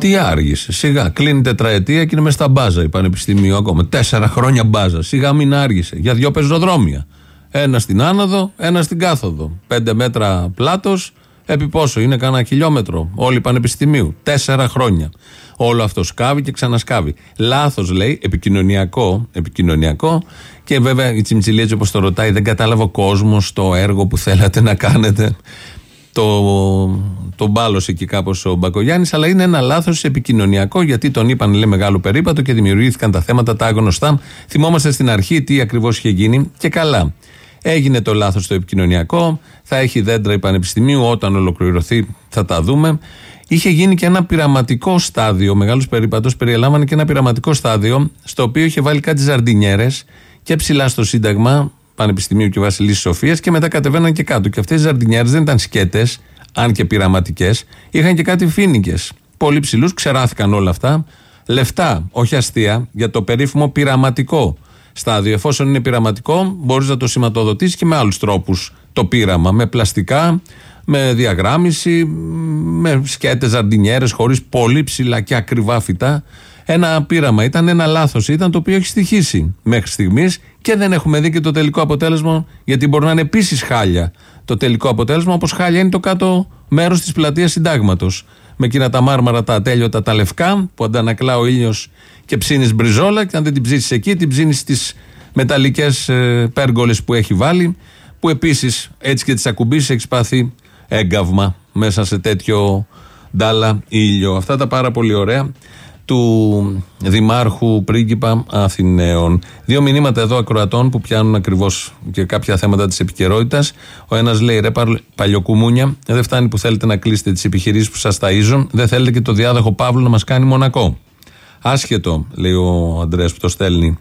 Τι άργησε. Σιγά, κλείνει τετραετία και είναι μες στα μπάζα η Πανεπιστημίου ακόμα. Τέσσερα χρόνια μπάζα. Σιγά μην άργησε. Για δύο πεζοδρόμια. Ένα στην άνοδο, ένα στην κάθοδο. Πέντε μέτρα πλάτος, επί πόσο είναι, κανένα χιλιόμετρο. Όλοι Πανεπιστημίου. Τέσσερα χρόνια. Όλο αυτό σκάβει και ξανασκάβει. Λάθος λέει, επικοινωνιακό, επικοινωνιακό. Και βέβαια η Τσιμτσιλή, έτσι όπως το ρωτάει, δεν κατάλαβε ο κόσμος το έργο που θέλατε να κάνετε το, το μπάλωσε εκεί κάπως ο Μπακογιάννης, αλλά είναι ένα λάθος επικοινωνιακό γιατί τον είπαν λέει μεγάλο περίπατο και δημιουργήθηκαν τα θέματα τα άγνωστα. Θυμόμαστε στην αρχή τι ακριβώς είχε γίνει και καλά. Έγινε το λάθος το επικοινωνιακό, θα έχει δέντρα η Πανεπιστημίου, όταν ολοκληρωθεί θα τα δούμε. Είχε γίνει και ένα πειραματικό στάδιο, ο μεγάλος περίπατο περιέλαμβανε και ένα πειραματικό στάδιο, στο οποίο είχε βάλει κάτι ζαρντινιέρες και ψηλά στο Σύνταγμα, Πανεπιστημίου και Βασιλή Σοφίας και μετά κατεβαίναν και κάτω. Και αυτές οι ζαρντινιέρες δεν ήταν σκέτες, αν και πειραματικές, είχαν και κάτι φίνικες. Πολύ ψηλούς, ξεράθηκαν όλα αυτά. Λεφτά, όχι αστεία, για το περίφημο πειραματικό στάδιο. Εφόσον είναι πειραματικό, μπορείς να το σηματοδοτήσεις και με άλλους τρόπους το πείραμα. Με πλαστικά, με διαγράμμιση, με σκέτες, ζαρντινιέρες, χωρίς πολύ ψηλά και ακριβά φυτά. Ένα πείραμα ήταν, ένα λάθος ήταν το οποίο έχει στοιχήσει μέχρι στιγμής και δεν έχουμε δει και το τελικό αποτέλεσμα, γιατί μπορεί να είναι επίσης χάλια το τελικό αποτέλεσμα, όπως χάλια είναι το κάτω μέρος της πλατείας Συντάγματος. Με εκείνα τα μάρμαρα τα ατέλειωτα τα λευκά που αντανακλά ο ήλιος και ψήνεις μπριζόλα, και αν δεν την ψήσεις εκεί, την ψήνεις στις μεταλλικές πέργολες που έχει βάλει, που επίσης έτσι και τις ακουμπήσεις έχεις πάθει έγκαυμα μέσα σε τέτοιο ντάλα ήλιο. Αυτά τα πάρα πολύ ωραία του Δημάρχου Πρίγκιπα Αθηναίων. Δύο μηνύματα εδώ ακροατών που πιάνουν ακριβώς και κάποια θέματα της επικαιρότητας. Ο ένας λέει: Ρε παλ- παλιοκουμούνια, δεν φτάνει που θέλετε να κλείσετε τις επιχειρήσεις που σας ταΐζουν, δεν θέλετε και το διάδοχο Παύλο να μας κάνει μονακό. Άσχετο, λέει ο Αντρέα που το στέλνει.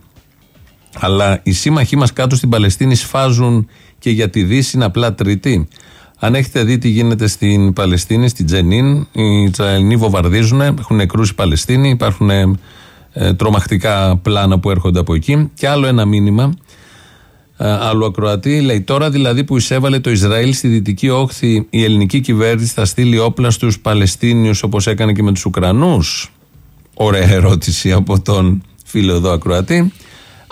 Αλλά οι σύμμαχοί μας κάτω στην Παλαιστίνη σφάζουν και για τη Δύση είναι απλά τρίτη. Αν έχετε δει τι γίνεται στην Παλαιστίνη, στην Τζενίν, οι Ισραηλοί βομβαρδίζουν, έχουν νεκρούς οι Παλαιστίνοι, υπάρχουν ε, ε, τρομακτικά πλάνα που έρχονται από εκεί. Και άλλο ένα μήνυμα, ε, άλλου ακροατή, λέει τώρα δηλαδή που εισέβαλε το Ισραήλ στη δυτική όχθη, η ελληνική κυβέρνηση θα στείλει όπλα στους Παλαιστίνιους όπως έκανε και με τους Ουκρανούς. Ωραία ερώτηση από τον φίλο εδώ ακροατή.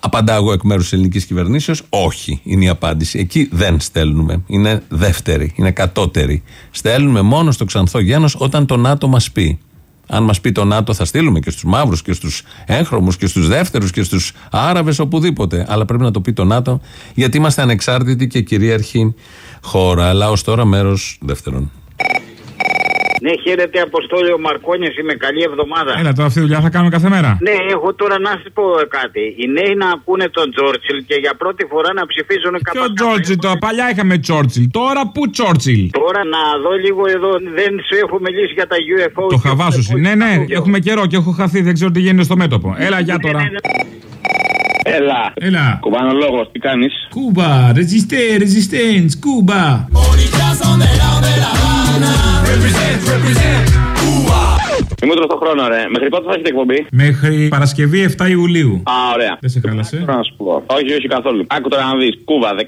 Απαντάω εγώ εκ μέρους της ελληνικής κυβερνήσεως. Όχι, είναι η απάντηση. Εκεί δεν στέλνουμε. Είναι δεύτερη, είναι κατώτερη. Στέλνουμε μόνο στο ξανθό γένος όταν το ΝΑΤΟ μας πει. Αν μας πει το ΝΑΤΟ, θα στείλουμε και στους μαύρους και στους έγχρωμους και στους δεύτερους και στους Άραβες, οπουδήποτε. Αλλά πρέπει να το πει το ΝΑΤΟ, γιατί είμαστε ανεξάρτητη και κυρίαρχη χώρα. Αλλά ω τώρα μέρος δεύτερον. Ναι, χαίρετε Αποστόλη ο Μαρκόνια, είμαι καλή εβδομάδα. Έλα, τώρα αυτή τη δουλειά θα κάνουμε κάθε μέρα. Ναι, έχω τώρα να σας πω κάτι. Οι νέοι να ακούνε τον Τζόρτσιλ και για πρώτη φορά να ψηφίζουν Ποιο κάποια. Τζόρτσιλ τώρα, παλιά είχαμε Τσόρτσιλ. Τώρα πού Τσόρτσιλ. Τώρα να δω λίγο εδώ, δεν σου έχω μιλήσει για τα UFO. Το χαβάσου. Ναι, ναι, έχουμε καιρό και έχω χαθεί, δεν ξέρω τι γίνεται στο μέτωπο. Έλα, για τώρα. E là. E là. Cubano loro, ti canis? Cuba, resiste, resistance, Cuba. Bonitas son de la Habana. Represent, represent, Cuba. Κούμπα. Είμαι στο χρόνο, ρε. Μέχρι πότε θα έχετε εκπομπή; Μέχρι Παρασκευή 7 Ιουλίου. Α, ωραία. Δεν σε χάλασε. Θέλω να σου πω. Όχι, όχι καθόλου. Άκου τώρα να δεις. Κούβα, 17-18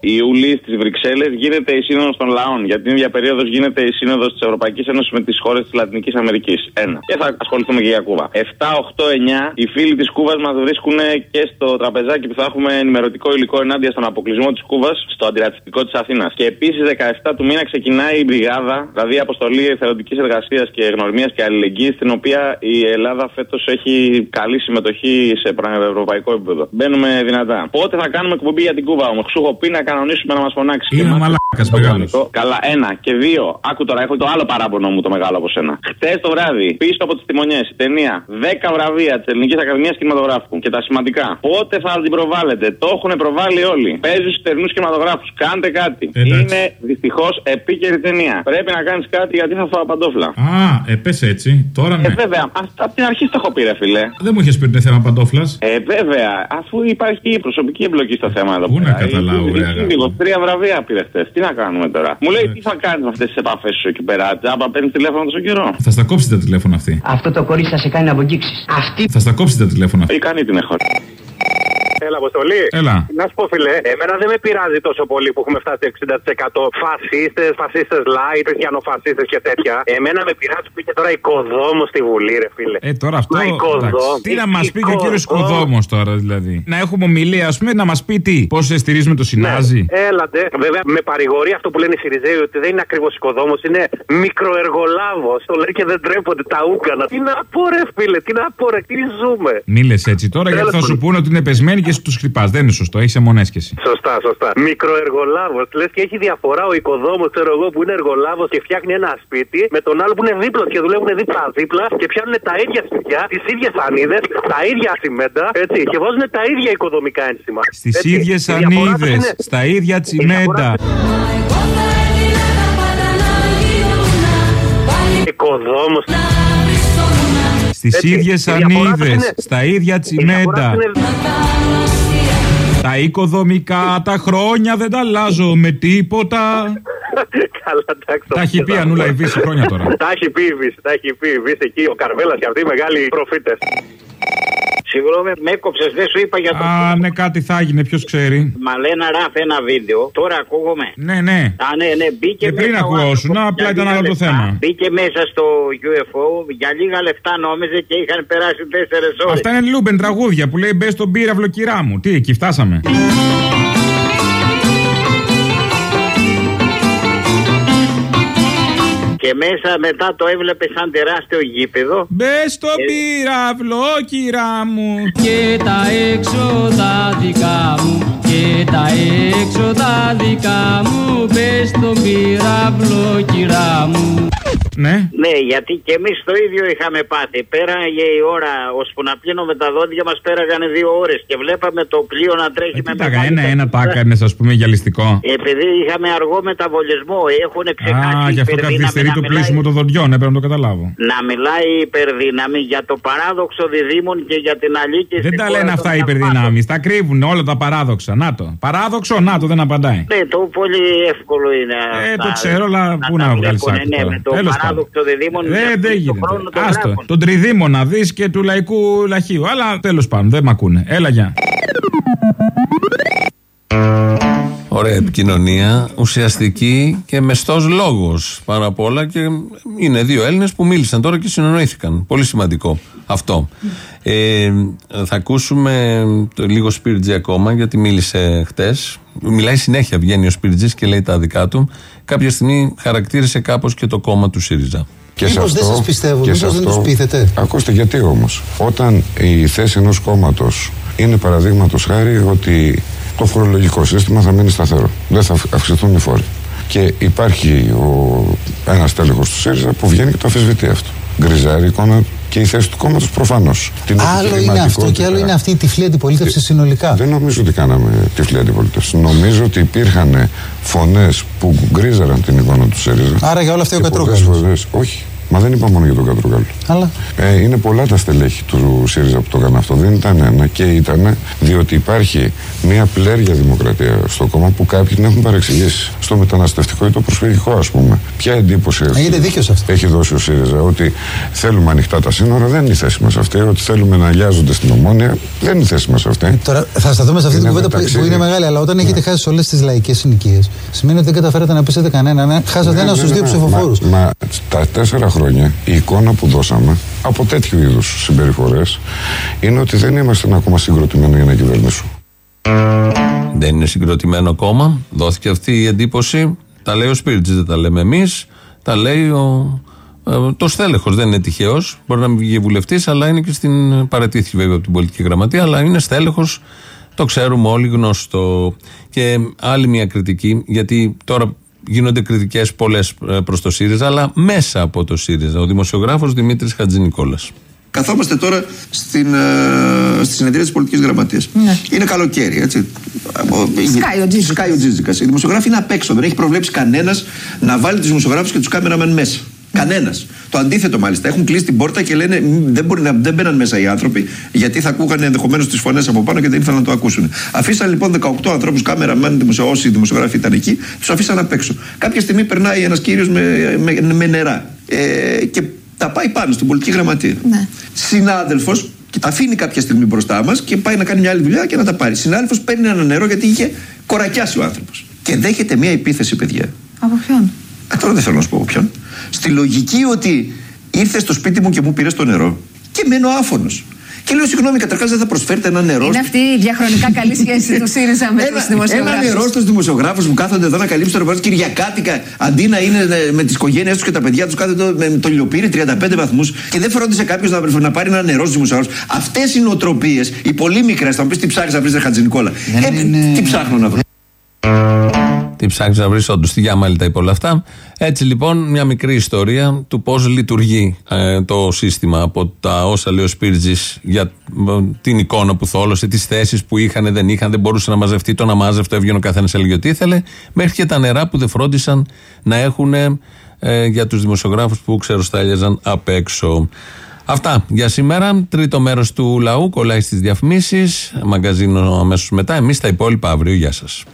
Ιούλη στις Βρυξέλλες γίνεται η Σύνοδος των Λαών. Για την ίδια περίοδος γίνεται η Σύνοδος της Ευρωπαϊκής Ένωσης με τις χώρες της Λατινικής Αμερικής. Ένα. Και θα ασχοληθούμε και για Κούβα. 7, 8, 9 οι φίλοι της Κούβας μας βρίσκουν και στο τραπεζάκι που θα έχουμε ενημερωτικό υλικό ενάντια στον αποκλεισμό της Κούβας στο αντιρατσιστικό της Αθήνας. Και επίσης 17 του μήνα ξεκινάει η Μπριγάδα, δηλαδή η αποστολή εθελοντική εργασίας και γνωριμίας και αλληλεγγύης, στην οποία η Ελλάδα φέτος έχει καλή συμμετοχή σε ευρωπαϊκό επίπεδο. Μπαίνουμε δυνατά. Πότε θα κάνουμε εκπομπή για την Κούβα όμως; Σου έχω πει να κανονίσουμε να μας φωνάξει. Είναι Και μαλάκας το μεγάλος. κανονικό. Καλά, ένα. Και δύο. Άκου τώρα, έχω το άλλο παράπονο μου το μεγάλο από σένα. Χτε το βράδυ, πίσω από τις τιμονιές, η ταινία 10 βραβεία της Ελληνικής Ακαδημίας Κινηματογράφου. Και τα σημαντικά. Πότε θα την προβάλλετε; Το έχουν προβάλει όλοι. Παίζουν στους τερνούς κινηματογράφους. Κάντε κάτι. Εντάξει. Είναι δυστυχώς επίκαιρη ταινία. Πρέπει να κάνεις κάτι γιατί θα φάω παντόφλα. Α, ε, πες έτσι. Τώρα Ε, ναι. βέβαια, αυτά από την αρχή το έχω πει, ρε φιλέ. Δεν μου είχες πει ότι είναι θέμα παντόφλας. Ε, βέβαια, αφού υπάρχει η προσωπική εμπλοκή στο θέμα εδώ. Πού να πέρα. καταλάβω, Η- η- ρε, η- αγάπη. λίγο, Τρία βραβεία πήρε χτε. Τι να κάνουμε τώρα; Μου λέει τι θα κάνεις με αυτές τις επαφές σου εκεί πέρα. Τζάμπα παίρνεις τηλέφωνο τόσο καιρό; Θα στα κόψει τα τηλέφωνα αυτή. Αυτό το κορίτσι θα σε κάνει να απογγίξει. Αυτή. Θα στα κόψει τα τηλέφωνα αυτή. Ικανή την έχω. Έλα, Αποστολή. Έλα. Να σου πω, φιλέ, εμένα δεν με πειράζει τόσο πολύ που έχουμε φτάσει 60% φασίστες, φασίστες light, χριστιανοφασίστε και τέτοια. Εμένα με πειράζει που είχε τώρα οικοδόμο στη Βουλή, ρε φίλε. Ε, τώρα αυτό. Μα οικοδόμο. εντάξει. Τι να μας πει και ο κύριος Οικοδόμο. Οικοδόμος τώρα, δηλαδή. Να έχουμε ομιλία, ας πούμε, να μας πει τι. Πώς στηρίζουμε το Συνάζι. Έλατε. Βέβαια, με παρηγορεί αυτό που λένε οι Σιριζέοι ότι δεν είναι ακριβώς οικοδόμος, είναι μικροεργολάβος. Το λένε και δεν τρέπονται τα ούκανα. Τι να πω, ρε φίλε, τι να πω, ρε, τι ζούμε. Μη λες έτσι τώρα, γιατί θα σου πούνε ότι είναι πεσμένοι και τους χτυπάς. Δεν είναι σωστό, έχεις αιμονέσχεση. Σωστά, σωστά. Μικροεργολάβος. Λες και έχει διαφορά ο οικοδόμος, ξέρω εγώ, που είναι εργολάβος και φτιάχνει ένα σπίτι με τον άλλο που είναι δίπλα και δουλεύουν δίπλα-δίπλα και πιάνουν τα ίδια σπιτιά, τις ίδιες ανίδες, τα ίδια τσιμέντα, έτσι, και βάζουν τα ίδια οικοδομικά ένσημα. Στις ίδιες ανίδες, στα ίδια τσιμέντα. Οικοδόμος. Στις ίδιες ανίδες, στα ίδια τσιμέντα. Τα οικοδομικά τα χρόνια δεν τα αλλάζω με τίποτα. Καλά, εντάξει. Τα έχει πει Ανούλα η Βύση χρόνια τώρα. Τα έχει πει η Βίσση, τα έχει πει η Βίσση εκεί, ο Καρβέλας και αυτοί οι μεγάλοι προφήτες. Συγγνώμη, με έκοψες, δεν σου είπα για το. Α, ναι, κάτι θα έγινε, ποιος ξέρει. Μα λένε ράφ ένα βίντεο. Τώρα ακούγομαι. Ναι, ναι. Α, ναι, ναι, μπήκε Και πριν μέσα ο ακουγόσουν, άνθρωπος απλά για ήταν λίγα άλλο το λεπτά. θέμα. Μπήκε μέσα στο UFO, για λίγα λεπτά νόμιζε και είχαν περάσει 4 ώρες. Αυτά είναι Λούμπεν τραγούδια που λέει μπες στον πύραυλο κυρά μου. Τι, εκεί φτάσαμε. Και μέσα μετά το έβλεπες σαν τεράστιο γήπεδο. Μπες στον πύραυλο, κυρά μου. Και τα έξοδα δικά μου Και τα έξοδα δικά μου Μπες στον πυράβλο κυρά μου Ναι. Ναι, γιατί και εμείς το ίδιο είχαμε πάθει. Πέραγε η ώρα, ώσπου να πλύνουμε τα δόντια μας, πέραγανε δύο ώρες και βλέπαμε το πλοίο να τρέχει με Κοίταγα, μεγάλη ένα-ένα τα ταχύτητα. έκανε, ας πούμε, γυαλιστικό. Επειδή είχαμε αργό μεταβολισμό, έχουν ξεχάσει Α, γι' αυτό υπερδύναμη καθυστερεί να το μιλάει- πλήσιμο των δοντιών, έπρεπε να το καταλάβω. Να μιλάει υπερδύναμη για το παράδοξο διδήμων και για την αλήκη Δεν τα λένε αυτά οι υπερδυνάμει. Τα κρύβουν όλα τα παράδοξα. Να το. Παράδοξο, να το, δεν απαντάει. Ναι, το πολύ εύκολο είναι. Ε, αυτά. το ξέρω, αλλά πού τα να βγάλει βλέπουνε, άκρη Ναι, τώρα. με το Τέλος πάντων. παράδοξο διδήμων. Ε, για δεν το γίνεται. χρόνο το Άστο. γράφουν. Τον τριδήμο να δεις και του λαϊκού λαχείου. Αλλά τέλος πάντων, δεν μ' ακούνε. Έλα, γεια. Ωραία επικοινωνία, ουσιαστική και μεστός λόγος πάνω απ' όλα. Και είναι δύο Έλληνες που μίλησαν τώρα και συνονοήθηκαν. Πολύ σημαντικό αυτό. Ε, θα ακούσουμε το λίγο Σπίρτζι ακόμα, γιατί μίλησε χτες. Μιλάει συνέχεια, βγαίνει ο Σπίρτζης και λέει τα δικά του. Κάποια στιγμή χαρακτήρισε κάπως και το κόμμα του ΣΥΡΙΖΑ. Και σε Μήπως δεν αυτό- σας πιστεύουν, και μήπως σε δεν αυτό- τους πείθετε; Ακούστε γιατί όμως. Όταν η θέση ενός κόμματος είναι παραδείγματος χάρη ότι το φορολογικό σύστημα θα μείνει σταθερό. Δεν θα αυ- αυξηθούν οι φόροι. Και υπάρχει ο, ένας τέλεχος του ΣΥΡΙΖΑ που βγαίνει και το αφισβητεί αυτό. Γκριζάρει η εικόνα και η θέση του κόμματος προφανώς. Την Άλλο είναι αυτό και άλλο επιχειρηματικότητα. είναι αυτή η τυφλή αντιπολίτευση συνολικά. Δεν νομίζω ότι κάναμε τυφλή αντιπολίτευση. Νομίζω ότι υπήρχαν φωνές που γκρίζαραν την εικόνα του ΣΥΡΙΖΑ. Άρα για όλα αυτά ο Και πολλές Κατρούγκαλος. φορές- Όχι. Μα δεν είπα μόνο για τον Κατρούγκαλο. Αλλά Ε, είναι πολλά τα στελέχη του ΣΥΡΙΖΑ που το έκαναν αυτό. Δεν ήταν ένα και ήταν διότι υπάρχει μια πλέρια δημοκρατία στο κόμμα που κάποιοι την έχουν παρεξηγήσει. Στο μεταναστευτικό ή το προσφυγικό, ας πούμε. Ποια εντύπωση έχει, Έχετε δίκιο σε αυτό. έχει δώσει ο ΣΥΡΙΖΑ ότι θέλουμε ανοιχτά τα σύνορα, δεν είναι η θέση μας αυτή. Ότι θέλουμε να λιάζονται στην ομόνια, δεν είναι η θέση μας αυτή. Τώρα θα σταθούμε σε αυτή την Είναι κουβέντα που, μεταξύ- που είναι μεγάλη, αλλά όταν έχετε χάσει όλες τις λαϊκές συνοικίες, σημαίνει ότι δεν καταφέρατε να πείσετε κανέναν. ε. Χάσατε Ναι, ένα ναι, στους ναι, δύο ναι. ψηφοφόρους. Μα, μα τα τέσσερα χρόνια η εικόνα που δώσαμε από τέτοιου είδους συμπεριφορές είναι ότι δεν είμαστε ακόμα συγκροτημένοι για να κυβερνήσουμε. Δεν είναι συγκροτημένο κόμμα. Δόθηκε αυτή η εντύπωση. Τα λέει ο Σπίρτζης, δεν τα λέμε εμείς. Τα λέει ο, ε, το στέλεχος. Δεν είναι τυχαίος. Μπορεί να μην βγει βουλευτής, αλλά είναι και στην. Παρατήθηκε βέβαια από την πολιτική γραμματεία, αλλά είναι στέλεχος. Το ξέρουμε όλοι γνωστό. Και άλλη μια κριτική, γιατί τώρα γίνονται κριτικές πολλές προς το ΣΥΡΙΖΑ, αλλά μέσα από το ΣΥΡΙΖΑ. Ο δημοσιογράφος Δημήτρης Χατζηνικόλας. Καθόμαστε τώρα στην, ε, στη συνεδρία της πολιτικής γραμματείας. Είναι καλοκαίρι, έτσι. Σκάει ο Τζίζικας. Σκάει ο Τζίζικας. Οι δημοσιογράφοι είναι απ' έξω. Δεν έχει προβλέψει κανένας να βάλει τους δημοσιογράφους και τους κάμεραμεν μέσα. Κανένας. Το αντίθετο μάλιστα. Έχουν κλείσει την πόρτα και λένε «Μ, δεν, μπορεί να, δεν μπαίναν μέσα οι άνθρωποι γιατί θα ακούγανε ενδεχομένως τις φωνές από πάνω και δεν ήθελαν να το ακούσουν. Αφήσαν λοιπόν 18 ανθρώπους, κάμεραμεν, δημοσιο, όσοι δημοσιογράφοι ήταν εκεί, τους αφήσαν απ' έξω. Κάποια στιγμή περνάει ένας κύριος με, με, με νερά ε, και τα πάει πάνω στην πολιτική γραμματεία. Ναι. Συνάδελφος αφήνει κάποια στιγμή μπροστά μας και πάει να κάνει μια άλλη δουλειά και να τα πάρει. Συνάδελφος παίρνει ένα νερό γιατί είχε κορακιάσει ο άνθρωπος. Και δέχεται μια επίθεση, παιδιά. Από ποιον; Ε, τώρα δεν θέλω να σου πω από ποιον. Στη λογική ότι ήρθε στο σπίτι μου και μου πήρε το νερό και μένω άφωνος. Και λέω, συγγνώμη, καταρχάς δεν θα προσφέρετε ένα νερό. Είναι αυτή η διαχρονικά καλή σχέση του ΣΥΡΙΖΑ με τους Ένα δημοσιογράφου. νερό στους δημοσιογράφους που κάθονται εδώ να καλύψουν το ρεπορτάζ Κυριακάτικα αντί να είναι ε, με τις οικογένειές τους και τα παιδιά τους κάθονται εδώ με το λιοπύρι 35 βαθμούς και δεν φρόντισε κάποιος να, να πάρει ένα νερό στους δημοσιογράφους. Αυτές οι νοοτροπίες, οι πολύ μικρές, θα μου πεις τι ψάχνεις να βρεις, Χατζηνικόλα. Ε, Τι ψάχνω να βρω. Τι ψάχνει να βρεις, όντως. Τη Γιάμαλη τα είπε όλα αυτά. Έτσι λοιπόν, μια μικρή ιστορία του πώς λειτουργεί ε, το σύστημα από τα όσα λέει ο Σπίρτζης για ε, την εικόνα που θόλωσε, τις θέσεις που είχαν, δεν είχαν, δεν μπορούσε να μαζευτεί, το να μάζευτο έβγαινε ο καθένας έλεγε ό,τι ήθελε, μέχρι και τα νερά που δεν φρόντισαν να έχουν ε, για τους δημοσιογράφους που ξεροστάλιαζαν απ' έξω. Αυτά για σήμερα. Τρίτο μέρος του λαού κολλάει στις διαφημίσεις. Μαγκαζίνο αμέσως μετά. Εμείς τα υπόλοιπα αύριο. Γεια σας.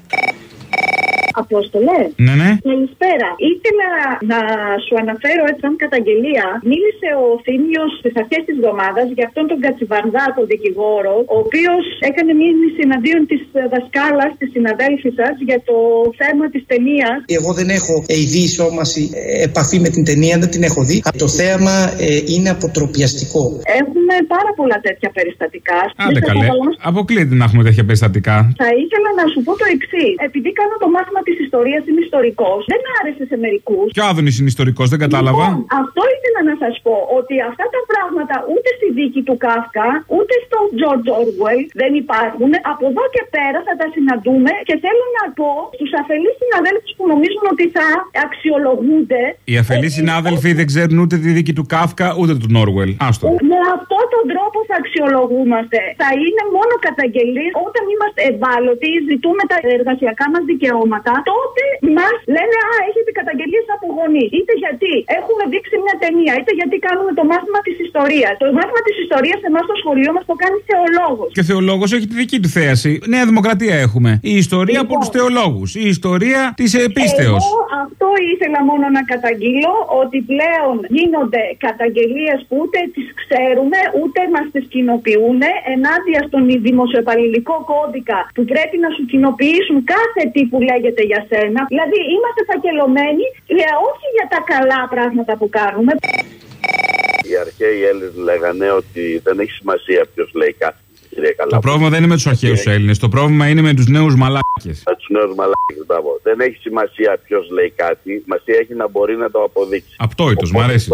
Απόστολε. Ναι, ναι. Καλησπέρα. Ήθελα να σου αναφέρω έτσι σαν καταγγελία. Μίλησε ο Θήμιος στις αρχές της εβδομάδας για αυτόν τον Κατσιβαρδά, τον δικηγόρο, ο οποίος έκανε μήνυση εναντίον της δασκάλας, της συναδέλφης σας, για το θέμα της ταινίας. Εγώ δεν έχω ειδή σώμαση ε, επαφή με την ταινία, δεν την έχω δει. Το θέαμα ε, είναι αποτροπιαστικό. Έχουμε πάρα πολλά τέτοια περιστατικά. Άντε Δεν θα καλέ. καταλάβω. Αποκλείεται να έχουμε τέτοια περιστατικά. Θα ήθελα να σου πω το εξής. Επειδή κάνω το μάθημα της ιστορίας, είμαι ιστορικός, δεν άρεσε σε μερικούς. Ποιο άδωνης είναι ιστορικός, δεν κατάλαβα. Λοιπόν, αυτό ήθελα να σας πω ότι αυτά τα πράγματα ούτε στη δίκη του Κάφκα, ούτε στο George Orwell δεν υπάρχουν. Από εδώ και πέρα θα τα συναντούμε και θέλω να πω στους αφελείς συναδέλφους που νομίζουν ότι θα αξιολογούνται. Οι αφελείς συνάδελφοι δεν ξέρουν ούτε τη δίκη του Κάφκα ούτε του Νόρουελ. Άστο. Με αυτόν τον τρόπο θα αξιολογούμαστε. Θα είναι μόνο καταγγελίες όταν είμαστε ευάλωτοι, ζητούμε τα εργασιακά μας δικαιώματα. Τότε μας λένε Α, έχετε καταγγελίες από γονεί. Είτε γιατί έχουμε δείξει μια ταινία, είτε γιατί κάνουμε το μάθημα της ιστορίας. Το μάθημα της ιστορίας εμάς στο σχολείο μας το κάνει θεολόγος. Και ο θεολόγος έχει τη δική του θέαση. Νέα Δημοκρατία έχουμε. Η ιστορία από τους θεολόγους. Η ιστορία της επίστεως. Εγώ αυτό ήθελα μόνο να καταγγείλω ότι πλέον γίνονται καταγγελίες που ούτε τις ξέρουμε ούτε μας τις κοινοποιούν ενάντια στον δημοσιοεπαλληλικό κώδικα που πρέπει να σου κοινοποιήσουν κάθε τι που λέγεται για σένα. Δηλαδή είμαστε φακελωμένοι ε, όχι για τα καλά πράγματα που κάνουμε. Οι αρχαίοι Έλληνες λέγανε ότι δεν έχει σημασία ποιος λέει κάτι. Κύριε Το Καλά. πρόβλημα δεν είναι με τους αρχαίους Έλληνες. Το πρόβλημα είναι με τους νέους μαλάκες. Με τους νέους μαλάκες, μπράβο. Δεν έχει σημασία ποιος λέει κάτι. Σημασία έχει να μπορεί να το αποδείξει. Απτόητος, μ' αρέσεις.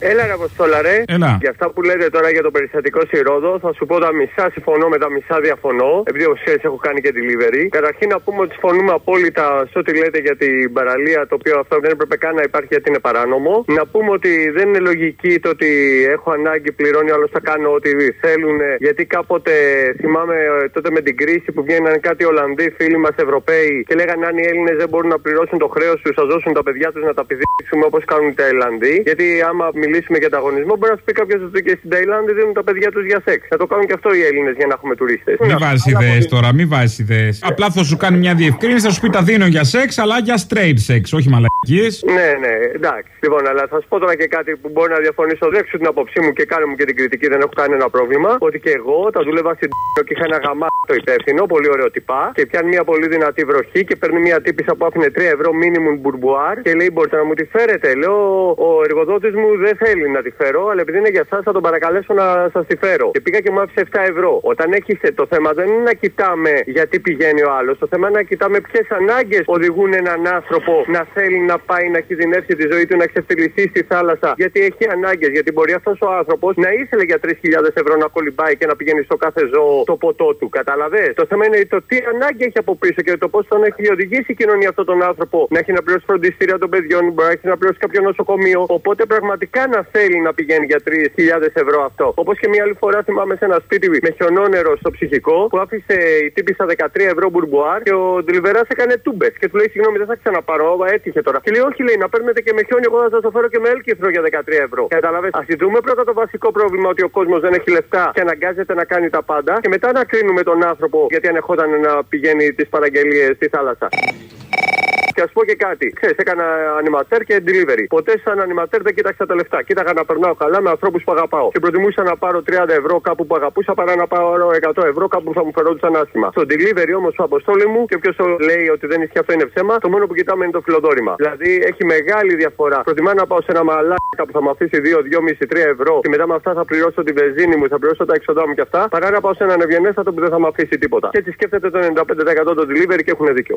Έλα, ρε Αποστόλα, ρε. Έλα. Για αυτά που λέτε τώρα για το περιστατικό στη Ρόδο, θα σου πω τα μισά συμφωνώ με τα μισά διαφωνώ. Επειδή όπως ξέρεις, έχω κάνει και delivery. Καταρχήν να πούμε ότι συμφωνούμε απόλυτα σε ό,τι λέτε για την παραλία, το οποίο αυτό δεν έπρεπε καν να υπάρχει γιατί είναι παράνομο. Να πούμε ότι δεν είναι λογική το ότι έχω ανάγκη, πληρώνει, άλλος θα κάνω ό,τι θέλουν. Γιατί κάποτε θυμάμαι ε, τότε με την κρίση που βγαίναν κάτι Ολλανδοί φίλοι μας Ευρωπαίοι και λέγανε αν οι Έλληνες δεν μπορούν να πληρώσουν το χρέος τους, θα δώσουν τα παιδιά τους να τα πηδήξουμε όπως κάνουν οι Ταϊλανδοί. Γιατί άμα μιλήσουμε για ανταγωνισμό, μπορεί να σου πει κάποιος ότι και στην Ταϊλάνδη δίνουν τα παιδιά τους για σεξ. Θα το κάνουν και αυτό οι Έλληνες για να έχουμε τουρίστες. Μην βάζεις ιδέες τώρα, μην βάζεις ιδέες. Απλά θα σου κάνει μια διευκρίνηση, θα σου πει τα δίνω για σεξ, αλλά για straight sex, όχι μαλακίες. Ναι, ναι, εντάξει. Λοιπόν, αλλά θα σου πω τώρα και κάτι που μπορεί να διαφωνήσω. Δέξω την άποψή μου και κάνω μου και την κριτική, δεν έχω κανένα πρόβλημα. Ότι και εγώ τα δούλευα στην και είχα ένα γαμά το υπεύθυνο, πολύ ωραίο τυπά. Και πιάνει μια πολύ δυνατή βροχή και παίρνει μια τύπησα που άφηνε 3 ευρώ minimum μπουρμπουάρ και λέει: Μπορείτε να μου τη φέρετε. Λέω: Ο εργοδότης μου δεν θέλει να τη φέρω, αλλά επειδή είναι για εσάς θα τον παρακαλέσω να σας τη φέρω. Και πήγα και μου άφησε 7 ευρώ. Όταν έχει το θέμα δεν είναι να κοιτάμε γιατί πηγαίνει ο άλλος. Το θέμα είναι να κοιτάμε ποιες ανάγκες οδηγούν έναν άνθρωπο να θέλει να πάει να κινδυνεύσει τη ζωή του, να ξεφτυλιστεί στη θάλασσα. Γιατί έχει ανάγκες. Γιατί μπορεί αυτός ο άνθρωπος να ήθελε για 3.000 ευρώ να κολυμπάει και να πηγαίνει στο κάθε ζώο το ποτό του. Κατάλαβε. Το θέμα είναι το τι ανάγκη έχει από πίσω και το πώς τον έχει οδηγήσει η κοινωνία αυτόν τον άνθρωπο να έχει να πληρώσει φροντιστήρια των παιδιών, μπορεί να έχει να πληρώσει κάποιο νοσοκομείο. Οπότε πραγματικά να θέλει να πηγαίνει για 3.000 ευρώ αυτό. Όπως και μια άλλη φορά θυμάμαι σε ένα σπίτι με χιονόνερο στο ψυχικό που άφησε η τύπησα 13 ευρώ μπουρμπουάρ και ο Ντιλιβερά έκανε τούμπες. Και του λέει: Συγγνώμη, δεν θα ξαναπάρω, ά, έτυχε τώρα. Και λέει: Όχι, λέει, να παίρνετε και με χιόνι, εγώ θα σας το φέρω και με έλκυθρο για 13 ευρώ. Κατάλαβες; Α δούμε πρώτα το βασικό πρόβλημα ότι ο κόσμος δεν έχει λεφτά και αναγκάζεται να κάνει τα πάντα και μετά να κρίνουμε τον άνθρωπο γιατί ανεχόταν να πηγαίνει τις παραγγελίες στη θάλασσα. Και ας πω και κάτι. Ξέρεις, έκανα ανηματέρ και delivery. Ποτέ σαν ανηματέρ δεν κοίταξα τα λεφτά. Κοίταγα να περνάω καλά με ανθρώπους που αγαπάω. Και προτιμούσα να πάρω 30 ευρώ κάπου που αγαπούσα παρά να πάρω 100 ευρώ κάπου που θα μου φερόντουσαν άσχημα. Στο delivery όμως ο αποστόλη μου και ποιο λέει ότι δεν ισχύει αυτό είναι ψέμα, το μόνο που κοιτάμε είναι το φιλοδόρημα. Δηλαδή έχει μεγάλη διαφορά. Προτιμά να πάω σε ένα μαλάκα που θα μου αφήσει 2, 2,5-3 ευρώ και μετά με αυτά θα πληρώσω τη βενζίνη μου, θα πληρώσω τα έξοδά μου και αυτά, παρά να πάω σε έναν ευγενέστατο που δεν θα μου αφήσει τίποτα. Και έτσι σκέφτεται το 95% το delivery και έχουν δίκιο.